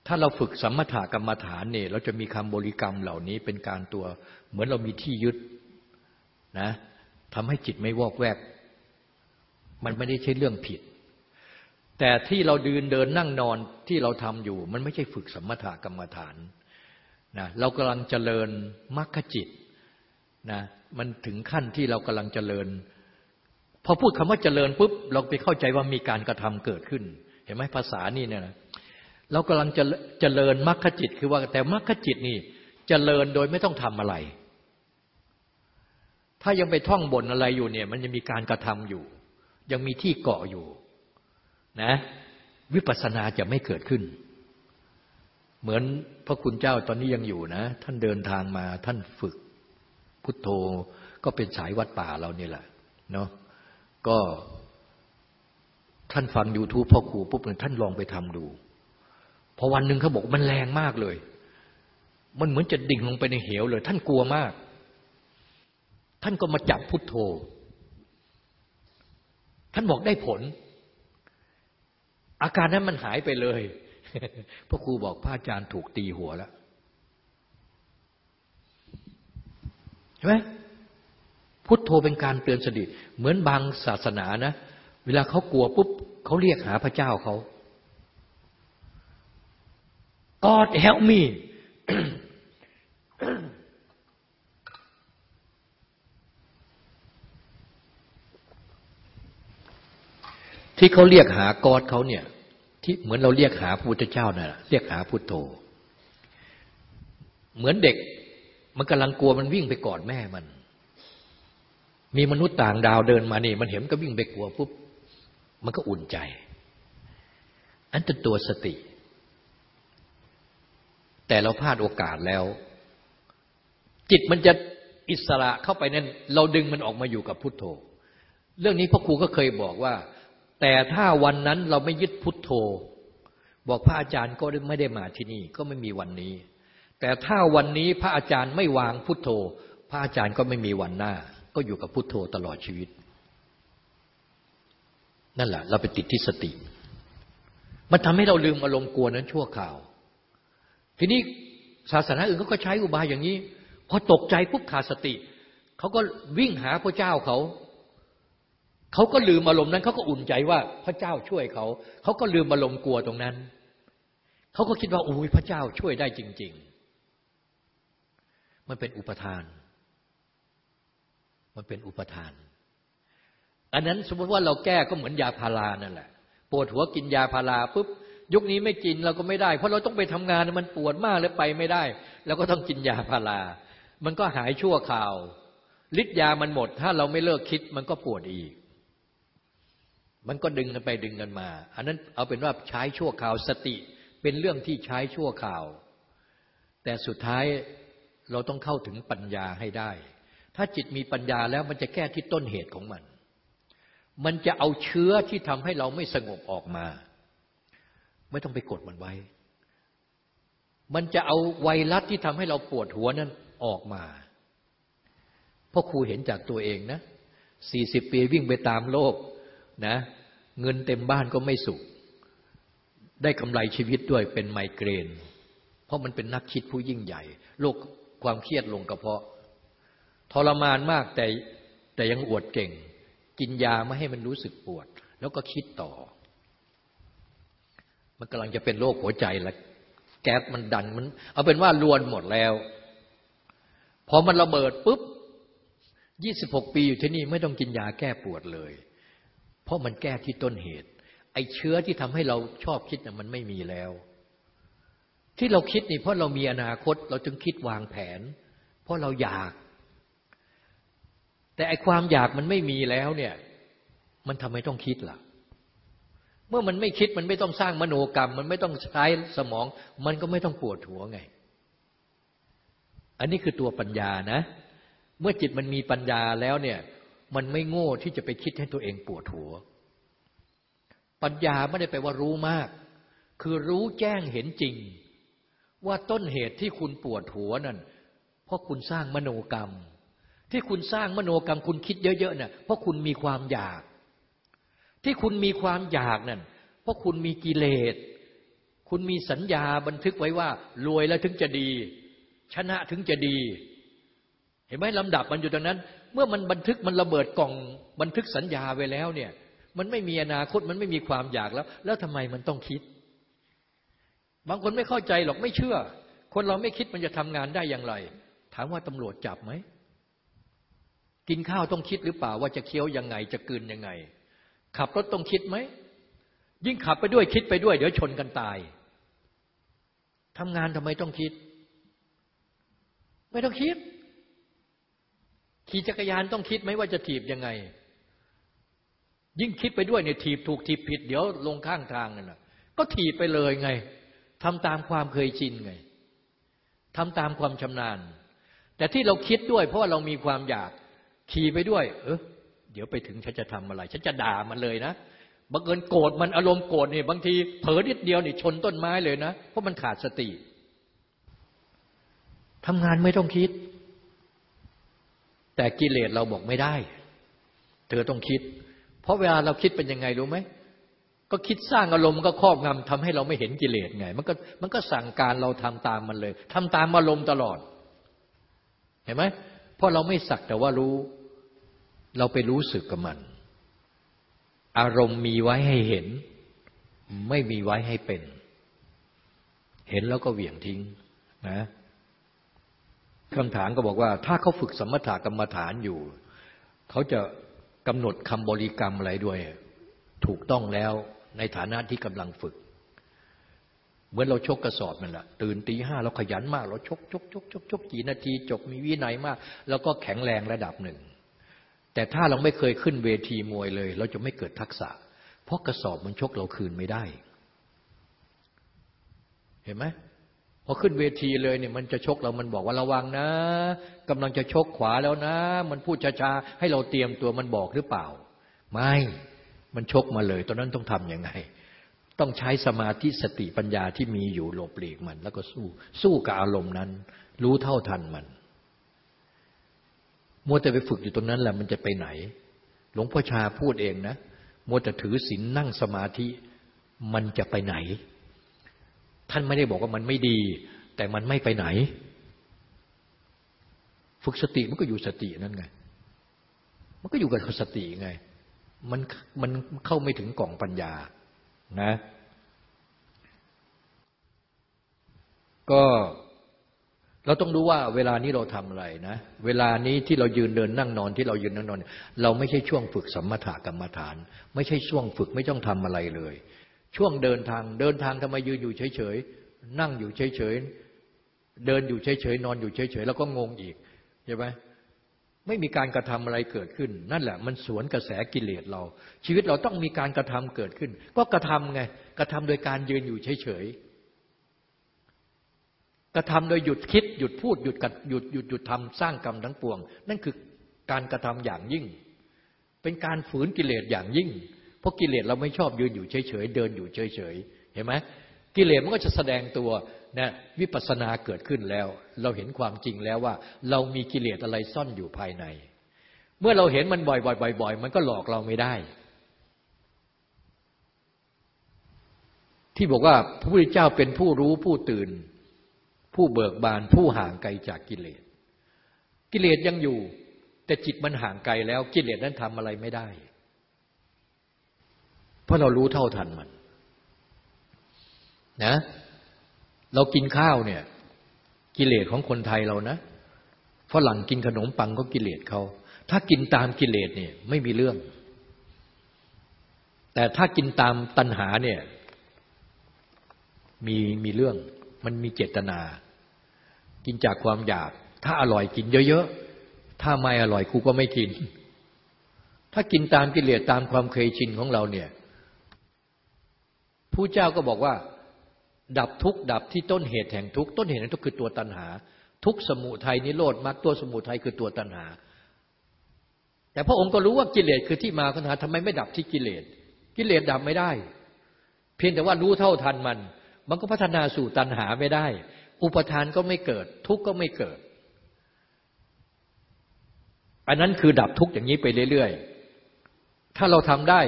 Speaker 2: ถ้าเราฝึกสัมมาถกรรมฐานเนี่ย เราจะมีคำบริกรรมเหล่านี้เป็นการตัว เหมือนเรามีที่ยึดนะทำให้จิตไม่วอกแวก มันไม่ได้ใช่เรื่องผิด แต่ที่เราดืนเดินนั่งนอนที่เราทำอยู่ มันไม่ใช่ฝึกสัมมาถกรรมฐานนะเรากำลังเจริญมรรคจิตนะมันถึงขั้นที่เรากำลังเจริญ พอพูดคำว่าเจริญปุ๊บ เราไปเข้าใจว่ามีการกระทำเกิดขึ้น เห็นไหมภาษานี่เนี่ยนะ เรากำลังจะเจริญมรรคจิต คือว่าแต่มรรคจิตนี่เจริญโดยไม่ต้องทำอะไร ถ้ายังไปท่องบนอะไรอยู่เนี่ย มันยังมีการกระทำอยู่ ยังมีที่เกาะอยู่ นะ วิปัสสนาจะไม่เกิดขึ้น เหมือนพระคุณเจ้าตอนนี้ยังอยู่นะ ท่านเดินทางมาท่านฝึก พุทโธก็เป็นสายวัดป่าเรานี่แหละเนาะก็ท่านฟังยูทูปพ่อครูปุ๊บท่านลองไปทำดู อวันหนึ่งเขาบอกมันแรงมากเลย มันเหมือนจะดิ่งลงไปในเหวเลย ท่านกลัวมาก ท่านก็มาจับพุทโธ ท่านบอกได้ผล อาการนั้นมันหายไปเลยพระครูบอกพระอาจารย์ถูกตีหัวแล้วเห็นไหมพุทโธเป็นการเตือนสติเหมือนบางศาสนานะ เวลาเขากลัวปุ๊บเขาเรียกหาพระเจ้าเขา God help me ที่เขาเรียกหากอดเขาเนี่ย ที่เหมือนเราเรียกหาพระพุทธเจ้านะ่ะ เรียกหาพุทโธ เหมือนเด็ก มันกำลังกลัวมันวิ่งไปกอดแม่มัน มีมนุษย์ต่างดาวเดินมานี่มันเห็นก็วิ่งไปกลัวปุ๊บมันก็อุ่นใจ อันเป็นตัวสติ แต่เราพลาดโอกาสแล้ว จิตมันจะอิสระเข้าไปนั้นเราดึงมันออกมาอยู่กับพุทโธ เรื่องนี้พ่อครูก็เคยบอกว่า แต่ถ้าวันนั้นเราไม่ยึดพุทโธ บอกพระอาจารย์ก็ไม่ได้มาที่นี่ก็ไม่มีวันนี้ แต่ถ้าวันนี้พระอาจารย์ไม่วางพุทโธ พระอาจารย์ก็ไม่มีวันหน้า ก็อยู่กับพุทโธตลอดชีวิต นั่นแหละ เราไปติดที่สติ มันทำให้เราลืมอารมณ์กลัวนั้นชั่วข่าว ทีนี้ศาสนาอื่นเขาก็ใช้อุบายอย่างนี้ พอตกใจปุ๊บขาดสติ เขาก็วิ่งหาพระเจ้าเขาเขาก็ลืมอารมณ์นั้นเขาก็อุ่นใจว่าพระเจ้าช่วยเขา เขาก็ลืมอารมณ์กลัวตรงนั้น เขาก็คิดว่าโอ้ยพระเจ้าช่วยได้จริง ๆ มันเป็นอุปทาน มันเป็นอุปทาน อันนั้นสมมติว่าเราแก้ก็เหมือนยาพารานั่นแหละปวดหัวกินยาพาราปุ๊บ ยุคนี้ไม่กินเราก็ไม่ได้ เพราะเราต้องไปทำงานมันปวดมากเลยไปไม่ได้เราก็ต้องกินยาพารา มันก็หายชั่วคราวฤทธิ์ยามันหมด ถ้าเราไม่เลิกคิดมันก็ปวดอีก มันก็ดึงกันไปดึงกันมา อันนั้นเอาเป็นว่าใช้ชั่วคราวสติเป็นเรื่องที่ใช้ชั่วคราว แต่สุดท้ายเราต้องเข้าถึงปัญญาให้ได้ ถ้าจิตมีปัญญาแล้วมันจะแก้ที่ต้นเหตุของมัน มันจะเอาเชื้อที่ทำให้เราไม่สงบออกมา ไม่ต้องไปกดมันไว้ มันจะเอาไวรัสที่ทำให้เราปวดหัวนั้นออกมา เพ่อครูเห็นจากตัวเองนะสี่สิบปีวิ่งไปตามโลกนะ เงินเต็มบ้านก็ไม่สุข ได้กำไรชีวิตด้วยเป็นไมเกรน เพราะมันเป็นนักคิดผู้ยิ่งใหญ่ โรคความเครียดลงกระเพาะ ทรมานมากแต่แต่ยังอวดเก่ง กินยาไม่ให้มันรู้สึกปวด แล้วก็คิดต่อ มันกำลังจะเป็นโรคหัวใจล้วแก๊สมันดันมัน เอาเป็นว่าลวนหมดแล้วพอมันระเบิดปุ๊บยี่สิบหกปีอยู่ที่นี่ไม่ต้องกินยาแก้ปวดเลย เพราะมันแก้ที่ต้นเหตุ ไอ้เชื้อที่ทำให้เราชอบคิดน่ะมันไม่มีแล้ว ที่เราคิดนี่เพราะเรามีอนาคต เราจึงคิดวางแผน เพราะเราอยาก แต่ไอ้ความอยากมันไม่มีแล้วเนี่ย มันทำไมต้องคิดล่ะ เมื่อมันไม่คิดมันไม่ต้องสร้างมโนกรรม มันไม่ต้องใช้สมอง มันก็ไม่ต้องปวดหัวไง อันนี้คือตัวปัญญานะ เมื่อจิตมันมีปัญญาแล้วเนี่ย มันไม่โง่ที่จะไปคิดให้ตัวเองปวดหัว ปัญญาไม่ได้แปลว่ารู้มาก คือรู้แจ้งเห็นจริง ว่าต้นเหตุที่คุณปวดหัวนั่นเพราะคุณสร้างมโนกรรม ที่คุณสร้างมโนกรรม คุณคิดเยอะๆเนี่ยเพราะคุณมีความอยาก ที่คุณมีความอยากนั่น เพราะคุณมีกิเลส คุณมีสัญญาบันทึกไว้ว่า รวยแล้วถึงจะดี ชนะถึงจะดี เห็นไหมลำดับมันอยู่ตรงนั้น เมื่อมันบันทึกมันระเบิดกล่องบันทึกสัญญาไว้แล้วเนี่ย มันไม่มีอนาคตมันไม่มีความอยากแล้ว แล้วทำไมมันต้องคิด บางคนไม่เข้าใจหรอกไม่เชื่อ คนเราไม่คิดมันจะทำงานได้อย่างไร ถามว่าตำรวจจับไหมกินข้าวต้องคิดหรือเปล่าว่าจะเคี้ยวยังไงจะกืนยังไง ขับรถต้องคิดไหม ยิ่งขับไปด้วยคิดไปด้วย เดี๋ยวชนกันตายทำงานทำไมต้องคิด ไม่ต้องคิด ขี่จักรยานต้องคิดไหมว่าจะถีบยังไง ยิ่งคิดไปด้วยเนี่ยถีบถูกถีบผิด เดี๋ยวลงข้างทางนั่นแหะก็ถีบไปเลยไงทำตามความเคยชินไงทำตามความชำนาญ แต่ที่เราคิดด้วย เพราะว่าเรามีความอยาก ขี่ไปด้วย เออ เดี๋ยวไปถึงฉันจะทำอะไร ฉันจะด่ามันเลยนะบังเอิญโกรธมันอารมณ์โกรธเนี่ยบางทีเผลอนิดเดียวนี่ชนต้นไม้เลยนะเพราะมันขาดสติทำงานไม่ต้องคิด แต่กิเลสเราบอกไม่ได้ เธอต้องคิด เพราะเวลาเราคิดเป็นยังไงรู้ไหมก็คิดสร้างอารมณ์ก็ครอบงำทำให้เราไม่เห็นกิเลสไง มันก็มันก็สั่งการเราทำตามมันเลยทำตามอารมณ์ตลอด เห็นไหมเพราะเราไม่สักแต่ว่ารู้ เราไปรู้สึกกับมัน อารมณ์มีไว้ให้เห็น ไม่มีไว้ให้เป็น เห็นแล้วก็เหวี่ยงทิ้งนะคำถามก็บอกว่า ถ้าเขาฝึกสมถกรรมฐานอยู่ เขาจะกำหนดคำบริกรรมอะไรด้วย ถูกต้องแล้วในฐานะที่กำลังฝึก เหมือนเราชกกระสอบนั่นแหละตื่นตีห้าเราขยันมาก เราชกชกชกชกชกกี่นาทีจบมีวินัยมาก แล้วก็แข็งแรงระดับหนึ่ง แต่ถ้าเราไม่เคยขึ้นเวทีมวยเลย เราจะไม่เกิดทักษะ เพราะกระสอบมันชกเราคืนไม่ได้ เห็นไหมพอขึ้นเวทีเลยเนี่ยมันจะชกเรา มันบอกว่าระวังนะกำลังจะชกขวาแล้วนะ มันพูดช้าๆให้เราเตรียมตัวมันบอกหรือเปล่า ไม่ มันชกมาเลย ตอนนั้นต้องทำยังไง ต้องใช้สมาธิสติปัญญาที่มีอยู่หลบหลีกมัน แล้วก็สู้ สู้กับอารมณ์นั้น รู้เท่าทันมัน มัวแต่ไปฝึกอยู่ตรงนั้นแหละมันจะไปไหน หลวงพ่อชาพูดเองนะมัวแต่ถือศีลนั่งสมาธิมันจะไปไหน ท่านไม่ได้บอกว่ามันไม่ดี แต่มันไม่ไปไหน ฝึกสติมันก็อยู่สตินั่นไง มันก็อยู่กับสติไง มันมันเข้าไม่ถึงกล่องปัญญา นะ ก็ เราต้องรู้ว่าเวลานี้เราทำอะไรนะ เวลานี้ที่เรายืนเดินนั่งนอนที่เรายืนนั่งนอน เราไม่ใช่ช่วงฝึกสมถะกรรมฐาน ไม่ใช่ช่วงฝึกไม่ต้องทำอะไรเลย ช่วงเดินทางเดินทางทำไมยืนอยู่เฉยๆนั่งอยู่เฉยๆเดินอยู่เฉยๆนอนอยู่เฉยๆแล้วก็งงอีกใช่ไหมไม่มีการกระทำอะไรเกิดขึ้น นั่นแหละ มันสวนกระแสกิเลสเรา ชีวิตเราต้องมีการกระทำเกิดขึ้น ก็กระทำไงกระทำโดยการยืนอยู่เฉยๆ กระทำโดยหยุดคิดหยุดพูดหยุดกัดหยุดหยุดหยุดทำสร้างกรรมทั้งปวง นั่นคือการกระทำอย่างยิ่ง เป็นการฝืนกิเลสอย่างยิ่ง เพราะกิเลสเราไม่ชอบยืนอยู่เฉยๆเดินอยู่เฉยๆเห็นไหมกิเลสมันก็จะแสดงตัวนะวิปัสสนาเกิดขึ้นแล้ว เราเห็นความจริงแล้วว่า เรามีกิเลสอะไรซ่อนอยู่ภายใน เมื่อเราเห็นมันบ่อยๆบ่อยๆมันก็หลอกเราไม่ได้ ที่บอกว่าพระพุทธเจ้าเป็นผู้รู้ผู้ตื่น ผู้เบิกบานผู้ห่างไกลจากกิเลส กิเลสยังอยู่ แต่จิตมันห่างไกลแล้วกิเลสนั้นทำอะไรไม่ได้ เพราะเรารู้เท่าทันมันนะเรากินข้าวเนี่ย กิเลสของคนไทยเรานะฝรั่งกินขนมปังก็กิเลสเขา ถ้ากินตามกิเลสเนี่ยไม่มีเรื่อง แต่ถ้ากินตามตัณหาเนี่ยมีมีเรื่อง มันมีเจตนา กินจากความอยาก ถ้าอร่อยกินเยอะๆ ถ้าไม่อร่อยกูก็ไม่กิน ถ้ากินตามกิเลสตามความเคยชินของเราเนี่ยผู้เจ้าก็บอกว่า ดับทุกดับที่ต้นเหตุแห่งทุกต้นเหตุแห่งทุกคือตัวตัณหา ทุกสมุทัยนิโรธมรรคตัวสมุทัยคือตัวตัณหา แต่พระองค์ก็รู้ว่ากิเลสคือที่มาของตัณหาทำไมไม่ดับที่กิเลส กิเลสดับไม่ได้ เพียงแต่ว่ารู้เท่าทันมัน มันก็พัฒนาสู่ตัณหาไม่ได้ อุปทานก็ไม่เกิด ทุกข์ก็ไม่เกิด อันนั้นคือดับทุกข์อย่างนี้ไปเรื่อยๆ ถ้าเราทำได้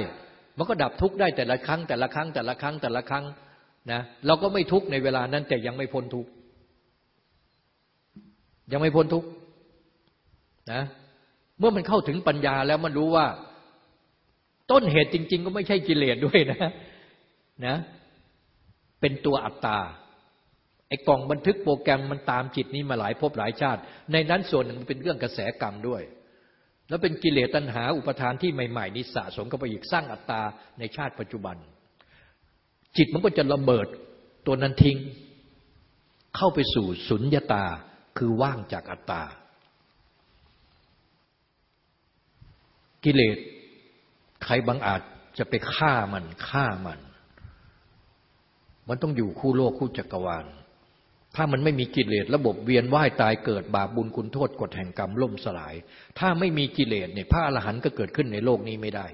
Speaker 2: มันก็ดับทุกข์ได้แต่ละครั้ง แต่ละครั้ง แต่ละครั้งแต่ละครั้งนะเราก็ไม่ทุกข์ในเวลานั้น แต่ยังไม่พ้นทุกข์ยังไม่พ้นทุกข์นะเมื่อมันเข้าถึงปัญญาแล้วมันรู้ว่า ต้นเหตุจริง ๆ ก็ไม่ใช่กิเลสด้วยนะนะ เป็นตัวอัตตาไอ้กล่องบันทึกโปรแกรมมันตามจิตนี้มาหลายภพหลายชาติ ในนั้นส่วนหนึ่งเป็นเรื่องกระแสกรรมด้วย แล้วเป็นกิเลสตัณหาอุปทานที่ใหม่ๆนี้สะสมเข้าไปอีกสร้างอัตตาในชาติปัจจุบัน จิตมันก็จะระเบิดตัวนั้นทิ้ง เข้าไปสู่สุญญาตาคือว่างจากอัตตา กิเลสใครบางอาจจะไปฆ่ามันฆ่ามัน มันต้องอยู่คู่โลกคู่จักรวาล ถ้ามันไม่มีกิเลสระบบเวียนว่ายตายเกิดบาปบุญคุณโทษกฎแห่งกรรมล่มสลาย ถ้าไม่มีกิเลสเนี่ยพระอรหันต์ก็เกิดขึ้นในโลกนี้ไม่ได้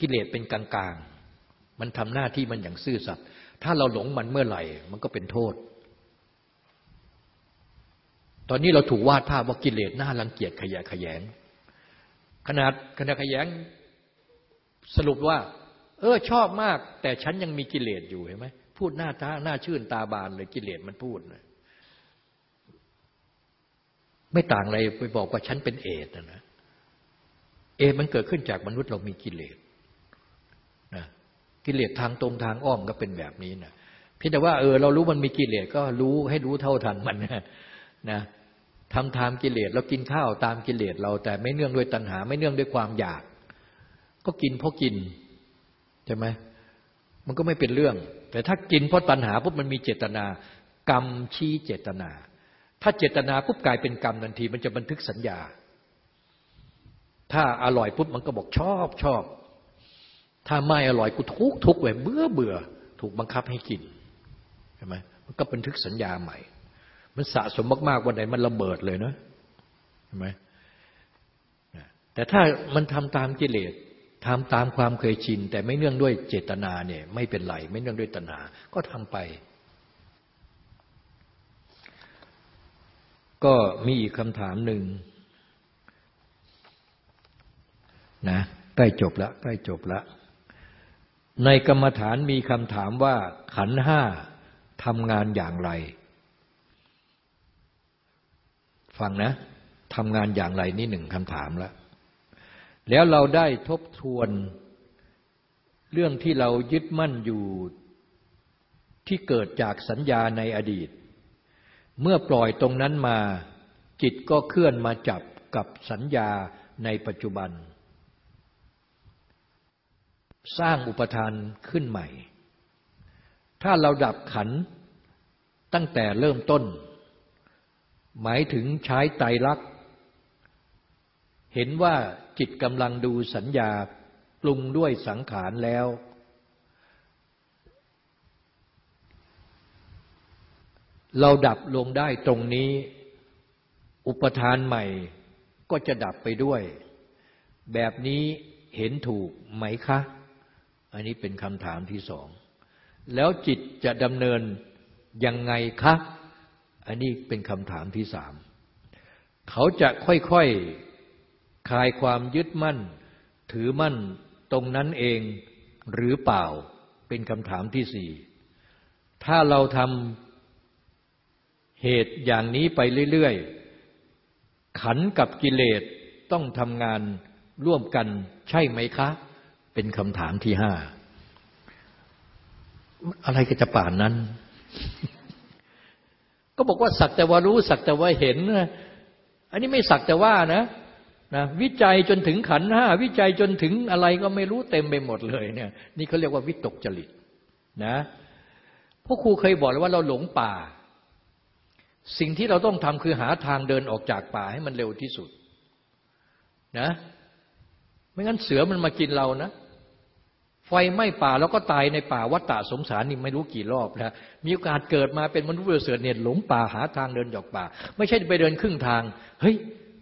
Speaker 2: กิเลสเป็นกลางๆ มันทำหน้าที่มันอย่างซื่อสัตย์ถ้าเราหลงมันเมื่อไหร่ มันก็เป็นโทษ ตอนนี้เราถูกวาดภาพว่ากิเลสน่ารังเกียจขยะขยง ขนาดขณะขยงสรุปว่า เออชอบมาก แต่ฉันยังมีกิเลสอยู่เห็นไหมพูดหน้าตาหน้าชื่นตาบานเลยกิเลสมันพูดนะไม่ต่างอะไรไปบอกว่าฉันเป็นเอดนะ เอดมันเกิดขึ้นจากมนุษย์เรามีกิเลสนะกิเลสทางตรงทางอ้อมก็เป็นแบบนี้นะเพียงแต่ว่าเออเรารู้มันมีกิเลสก็รู้ให้รู้เท่าทันมันนะนะทำตามกิเลสเรากินข้าวตามกิเลสเราแต่ไม่เนื่องด้วยตัณหา ไม่เนื่องด้วยความอยาก ก็กินเพราะกิน ใช่ไหมมันก็ไม่เป็นเรื่อง แต่ถ้ากินเพราะตัณหาปุ๊บมันมีเจตนา กรรมชี้เจตนา ถ้าเจตนาปุ๊บกลายเป็นกรรมทันที มันจะบันทึกสัญญา ถ้าอร่อยปุ๊บมันก็บอกชอบชอบ ถ้าไม่อร่อยกูทุกทุกเว้ยเบื่อเบื่อ ถูกบังคับให้กินใช่ไหมมันก็บันทึกสัญญาใหม่ มันสะสมมากๆวันไหนมันระเบิดเลยนะใช่ไหมแต่ถ้ามันทำตามกิเลส ทำตามความเคยชิน แต่ไม่เนื่องด้วยเจตนาเนี่ย ไม่เป็นไร ไม่เนื่องด้วยตัณหาก็ทำไป ก็มีอีกคำถามหนึ่งนะใกล้จบล้วใกล้จบล้วในกรรมฐานมีคำถามว่า ขันห้าทำงานอย่างไร ฟังนะทำงานอย่างไรนี่หนึ่งคำถามล้ว แล้วเราได้ทบทวนเรื่องที่เรายึดมั่นอยู่ที่เกิดจากสัญญาในอดีต เมื่อปล่อยตรงนั้นมา จิตก็เคลื่อนมาจับกับสัญญาในปัจจุบัน สร้างอุปทานขึ้นใหม่ ถ้าเราดับขันตั้งแต่เริ่มต้น หมายถึงใช้ไตรลักษณ์เห็นว่า จิตกำลังดูสัญญาปรุงด้วยสังขารแล้ว เราดับลงได้ตรงนี้ อุปทานใหม่ก็จะดับไปด้วย แบบนี้เห็นถูกไหมคะ อันนี้เป็นคำถามที่สอง แล้วจิตจะดำเนินยังไงคะ อันนี้เป็นคำถามที่สาม เขาจะค่อยๆ คลายความยึดมั่น ถือมั่นตรงนั้นเองหรือเปล่าเป็นคำถามที่สี่ถ้าเราทำเหตุอย่างนี้ไปเรื่อยๆ ขันกับกิเลสต้องทำงานร่วมกันใช่ไหมคะ เป็นคำถามที่ห้าอะไรก็จะป่านนั้น ก็บอกว่าสักแต่ว่ารู้สักแต่ว่าเห็น อันนี้ไม่สักแต่ว่านะ นะวิจัยจนถึงขันห้าวิจัยจนถึงอะไรก็ไม่รู้เต็มไปหมดเลยเนี่ย นี่เขาเรียกว่าวิตกจริตนะพวกครูเคยบอกเลยว่าเราหลงป่า สิ่งที่เราต้องทำคือหาทางเดินออกจากป่าให้มันเร็วที่สุดนะไม่งั้นเสือมันมากินเรานะไฟไหม้ป่าแล้วก็ตายในป่าวัฏฏะสงสารนี่ไม่รู้กี่รอบแล้วมีโอกาสเกิดมาเป็นมนุษย์เสือเนี่ยหลงป่าหาทางเดินออกป่า ไม่ใช่ไปเดินครึ่งทาง เฮ้ย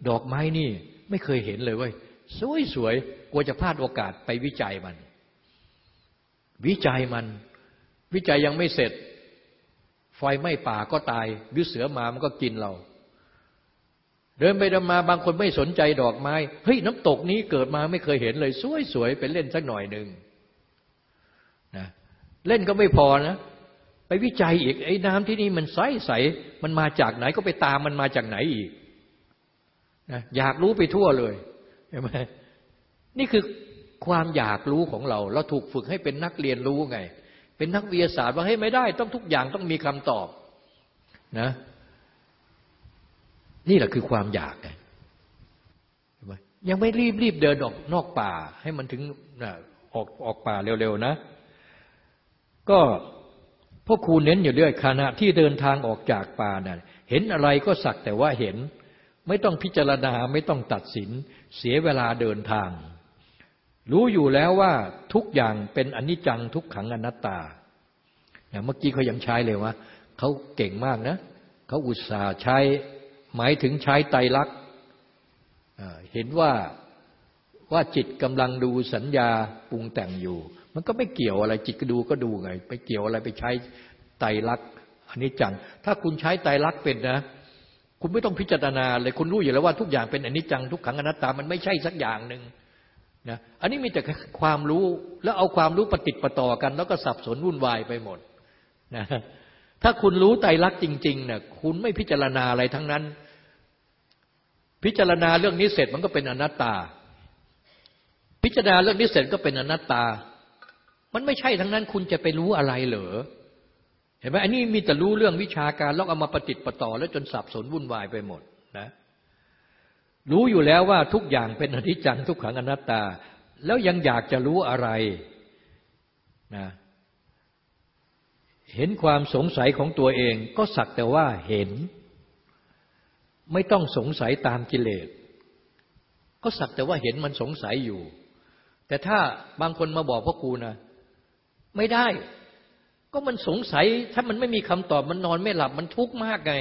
Speaker 2: ดอกไม้นี่ ไม่เคยเห็นเลยเว้ยสวยสวยกลัวจะพลาดโอกาสไปวิจัยมัน วิจัยมัน วิจัยยังไม่เสร็จ ไฟไหม้ป่าก็ตายหรือเสือมามันก็กินเรา เดินไปเดินมาบางคนไม่สนใจดอกไม้เฮ้ยน้ำตกนี้เกิดมาไม่เคยเห็นเลย สวยๆไปเล่นสักหน่อยหนึ่งนะเล่นก็ไม่พอนะไปวิจัยอีกไอ้น้ำที่นี่มันใสใสมันมาจากไหนก็ไปตามมันมาจากไหนอีก นะอยากรู้ไปทั่วเลยเห็นไหมนี่คือความอยากรู้ของเรา เราถูกฝึกให้เป็นนักเรียนรู้ไง เป็นนักวิทยาศาสตร์ว่าให้ไม่ได้ ต้องทุกอย่างต้องมีคำตอบนะ นี่แหละคือความอยากไงยังไม่รีบรีบเดินออกนอกป่า ให้มันถึงออกออกป่าเร็วๆนะ ก็พ่อครูเน้นอยู่เรื่อยขณะที่เดินทางออกจากป่านะ่ะเห็นอะไรก็สักแต่ว่าเห็น ไม่ต้องพิจารณาไม่ต้องตัดสิน เสียเวลาเดินทาง รู้อยู่แล้วว่าทุกอย่างเป็นอนิจจังทุกขังอนัตตาเมื่อกี้เขายังใช้เลยว่าเขาเก่งมากนะเขาอุตส่าห์ใช้หมายถึงใช้ไตรลักษณ์เห็นว่าว่าจิตกำลังดูสัญญาปรุงแต่งอยู่ มันก็ไม่เกี่ยวอะไรจิตก็ดูก็ดูไง ไปเกี่ยวอะไรไปใช้ไตรลักษณ์อันนี้จัง ถ้าคุณใช้ไตรลักษณ์เป็นนะ คุณไม่ต้องพิจารณาเลยคุณรู้อยู่แล้วว่าทุกอย่างเป็นอนิจจังทุกขังอนัตตามันไม่ใช่สักอย่างหนึ่งนะอันนี้มีแต่ความรู้แล้วเอาความรู้ปฏิติดประต่อกัน แล้วก็สับสนวุ่นวายไปหมดนะถ้าคุณรู้ไตรลักษณ์จริงๆเนี่ยคุณไม่พิจารณาอะไรทั้งนั้น พิจารณาเรื่องนี้เสร็จมันก็เป็นอนัตตา พิจารณาเรื่องนี้เสร็จก็เป็นอนัตตา มันไม่ใช่ทั้งนั้น คุณจะไปรู้อะไรเหรอ ห็นไหมอันนี้มีแต่รู้เรื่องวิชาการแล้วเอามาปฏิติประต่อ แล้วจนสับสนวุ่นวายไปหมดนะรู้อยู่แล้วว่าทุกอย่างเป็นอนิจจังทุกขังอนัตตา แล้วยังอยากจะรู้อะไรนะเห็นความสงสัยของตัวเองก็สักแต่ว่าเห็น ไม่ต้องสงสัยตามกิเลส ก็สักแต่ว่าเห็นมันสงสัยอยู่ แต่ถ้าบางคนมาบอกพ่อครูนะ ไม่ได้ ก็มันสงสัย ถ้ามันไม่มีคำตอบมันนอนไม่หลับมันทุกข์มากไง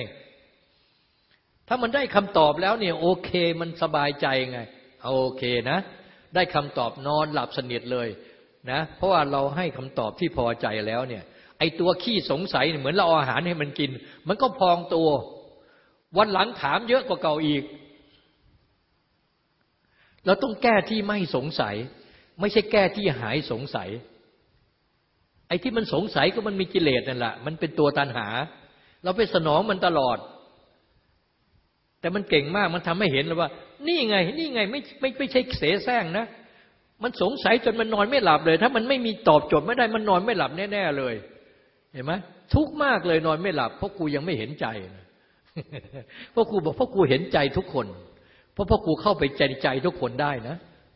Speaker 2: ถ้ามันได้คำตอบแล้วเนี่ย โอเคมันสบายใจไงเอาโอเคนะ ได้คำตอบนอนหลับสนิทเลยนะ เพราะว่าเราให้คำตอบที่พอใจแล้วเนี่ย ไอตัวขี้สงสัยเหมือนเราเอาอาหารให้มันกิน มันก็พองตัว วันหลังถามเยอะกว่าเก่าอีก เราต้องแก้ที่ไม่สงสัย ไม่ใช่แก้ที่หายสงสัย อ้ที่มันสงสัยก็มันมีกิเลสนั่นแหละมันเป็นตัวตันหา เราไปสนองมันตลอด แต่มันเก่งมากมันทำให้เห็นเลยว่า นี่ไง นี่ไงไม่ไม่ไม่ใช่เสแสร้งนะ มันสงสัยจนมันนอนไม่หลับเลย ถ้ามันไม่มีตอบจบไม่ได้มันนอนไม่หลับแน่ ๆ เลย เห็นไหมทุกข์มากเลยนอนไม่หลับ เพราะกูยังไม่เห็นใจพ่อครูบอกพ่อครูเห็นใจทุกคน เพราะพ่อครูเข้าไปใจใจทุกคนได้นะ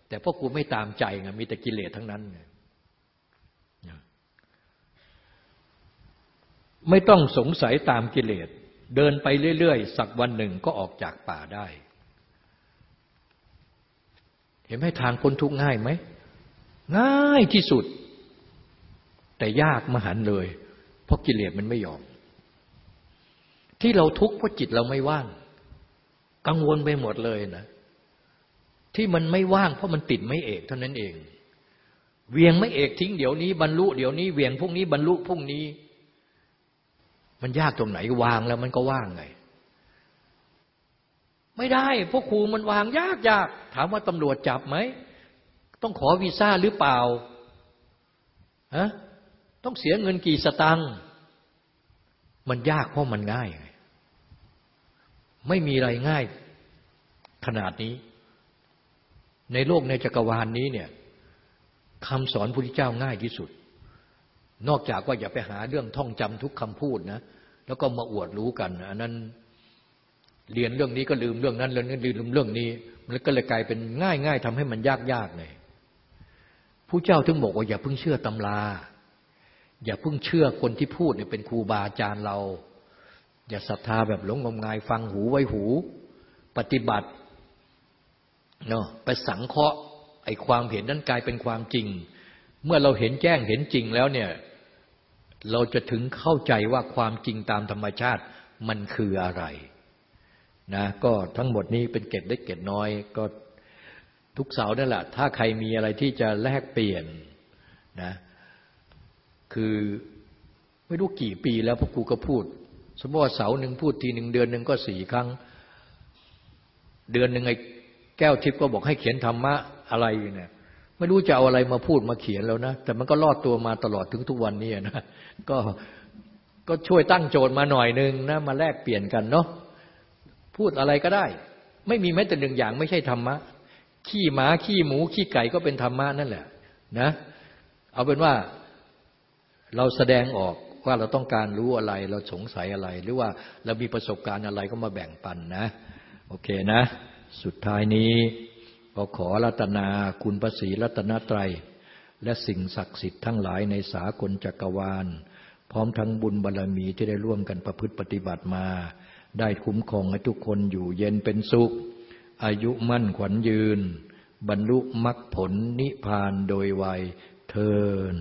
Speaker 2: แต่พ่อครูไม่ตามใจไงมีแต่กิเลสทั้งนั้น ไม่ต้องสงสัยตามกิเลส เดินไปเรื่อยๆ สักวันหนึ่งก็ออกจากป่าได้ เห็นไหมทางพ้นทุกข์ง่ายไหม ง่ายที่สุด แต่ยากมหันเลย เพราะกิเลสมันไม่ยอม ที่เราทุกข์เพราะจิตเราไม่ว่าง กังวลไปหมดเลยนะ ที่มันไม่ว่างเพราะมันติดไม่เอกเท่านั้นเอง เวียงไม่เอกทิ้งเดี๋ยวนี้บรรลุเดี๋ยวนี้เวียงพรุ่งนี้บรรลุพรุ่งนี้ มันยากตรงไหนวางแล้วมันก็ว่างไง ไม่ได้พวกครูมันวางยากยากถามว่าตำรวจจับไหม ต้องขอวีซ่าหรือเปล่าฮะต้องเสียเงินกี่สตังค์มันยากเพราะมันง่ายไม่มีอะไรง่ายขนาดนี้ ในโลกในจักรวาลนนี้เนี่ยคำสอนพระพุทธเจ้าง่ายที่สุด นอกจากว่าอย่าไปหาเรื่องท่องจำทุกคำพูดนะแล้วก็มาอวดรู้กันอันนั้นเรียนเรื่องนี้ก็ลืมเรื่องนั้นเรื่องนี้ลืมเรื่องนี้มันก็เลยกลายเป็นง่ายง่ายทำให้มันยากยากเลยผู้เจ้าถึงบอกว่าอย่าเพิ่งเชื่อตำรา อย่าเพิ่งเชื่อคนที่พูดเนี่ยเป็นครูบาอาจารย์เรา อย่าศรัทธาแบบหลงงมงายฟังหูไว้หู ปฏิบัติเนาะไปสังเคราะห์ไอ้ความเห็นนั้นกลายเป็นความจริง เมื่อเราเห็นแจ้งเห็นจริงแล้วเนี่ย เราจะถึงเข้าใจว่าความจริงตามธรรมชาติมันคืออะไรนะก็ทั้งหมดนี้เป็นเกตเล็กเกตน้อย ก็ทุกเสาร์นั่นแหละ ถ้าใครมีอะไรที่จะแลกเปลี่ยนนะคือไม่รู้กี่ปีแล้วพวกครูก็พูด สมมติว่าเสาหนึ่งพูดทีหนึ่งเดือนหนึ่งก็สี่ครั้ง เดือนหนึ่งไอ้แก้วทิพย์ก็บอกให้เขียนธรรมะอะไรเนี่ย ไม่รู้จะเอาอะไรมาพูดมาเขียนแล้วนะ แต่มันก็รอดตัวมาตลอดถึงทุกวันนี้นะก็ก็ช่วยตั้งโจทย์มาหน่อยหนึ่งนะมาแลกเปลี่ยนกันเนาะพูดอะไรก็ได้ ไม่มีแม้แต่หนึ่งอย่างไม่ใช่ธรรมะ ขี้หมาขี้หมู ขี้ไก่ก็เป็นธรรมะนั่นแหละนะ เอาเป็นว่าเราแสดงออกว่าเราต้องการรู้อะไร เราสงสัยอะไร หรือว่าเรามีประสบการณ์อะไรก็มาแบ่งปันนะ โอเคนะ สุดท้ายนี้ ก็ขอรัตนาคุณพระศรีรัตนตรัย และสิ่งศักดิ์สิทธิ์ทั้งหลายในสากลจักรวาล พร้อมทั้งบุญบารรมีที่ได้ร่วมกันประพฤติปฏิบัติมา ได้คุ้มครองให้ทุกคนอยู่เย็นเป็นสุข อายุมั่นขวัญยืน บรรลุมรรคผลนิพพานโดยไวยเทิน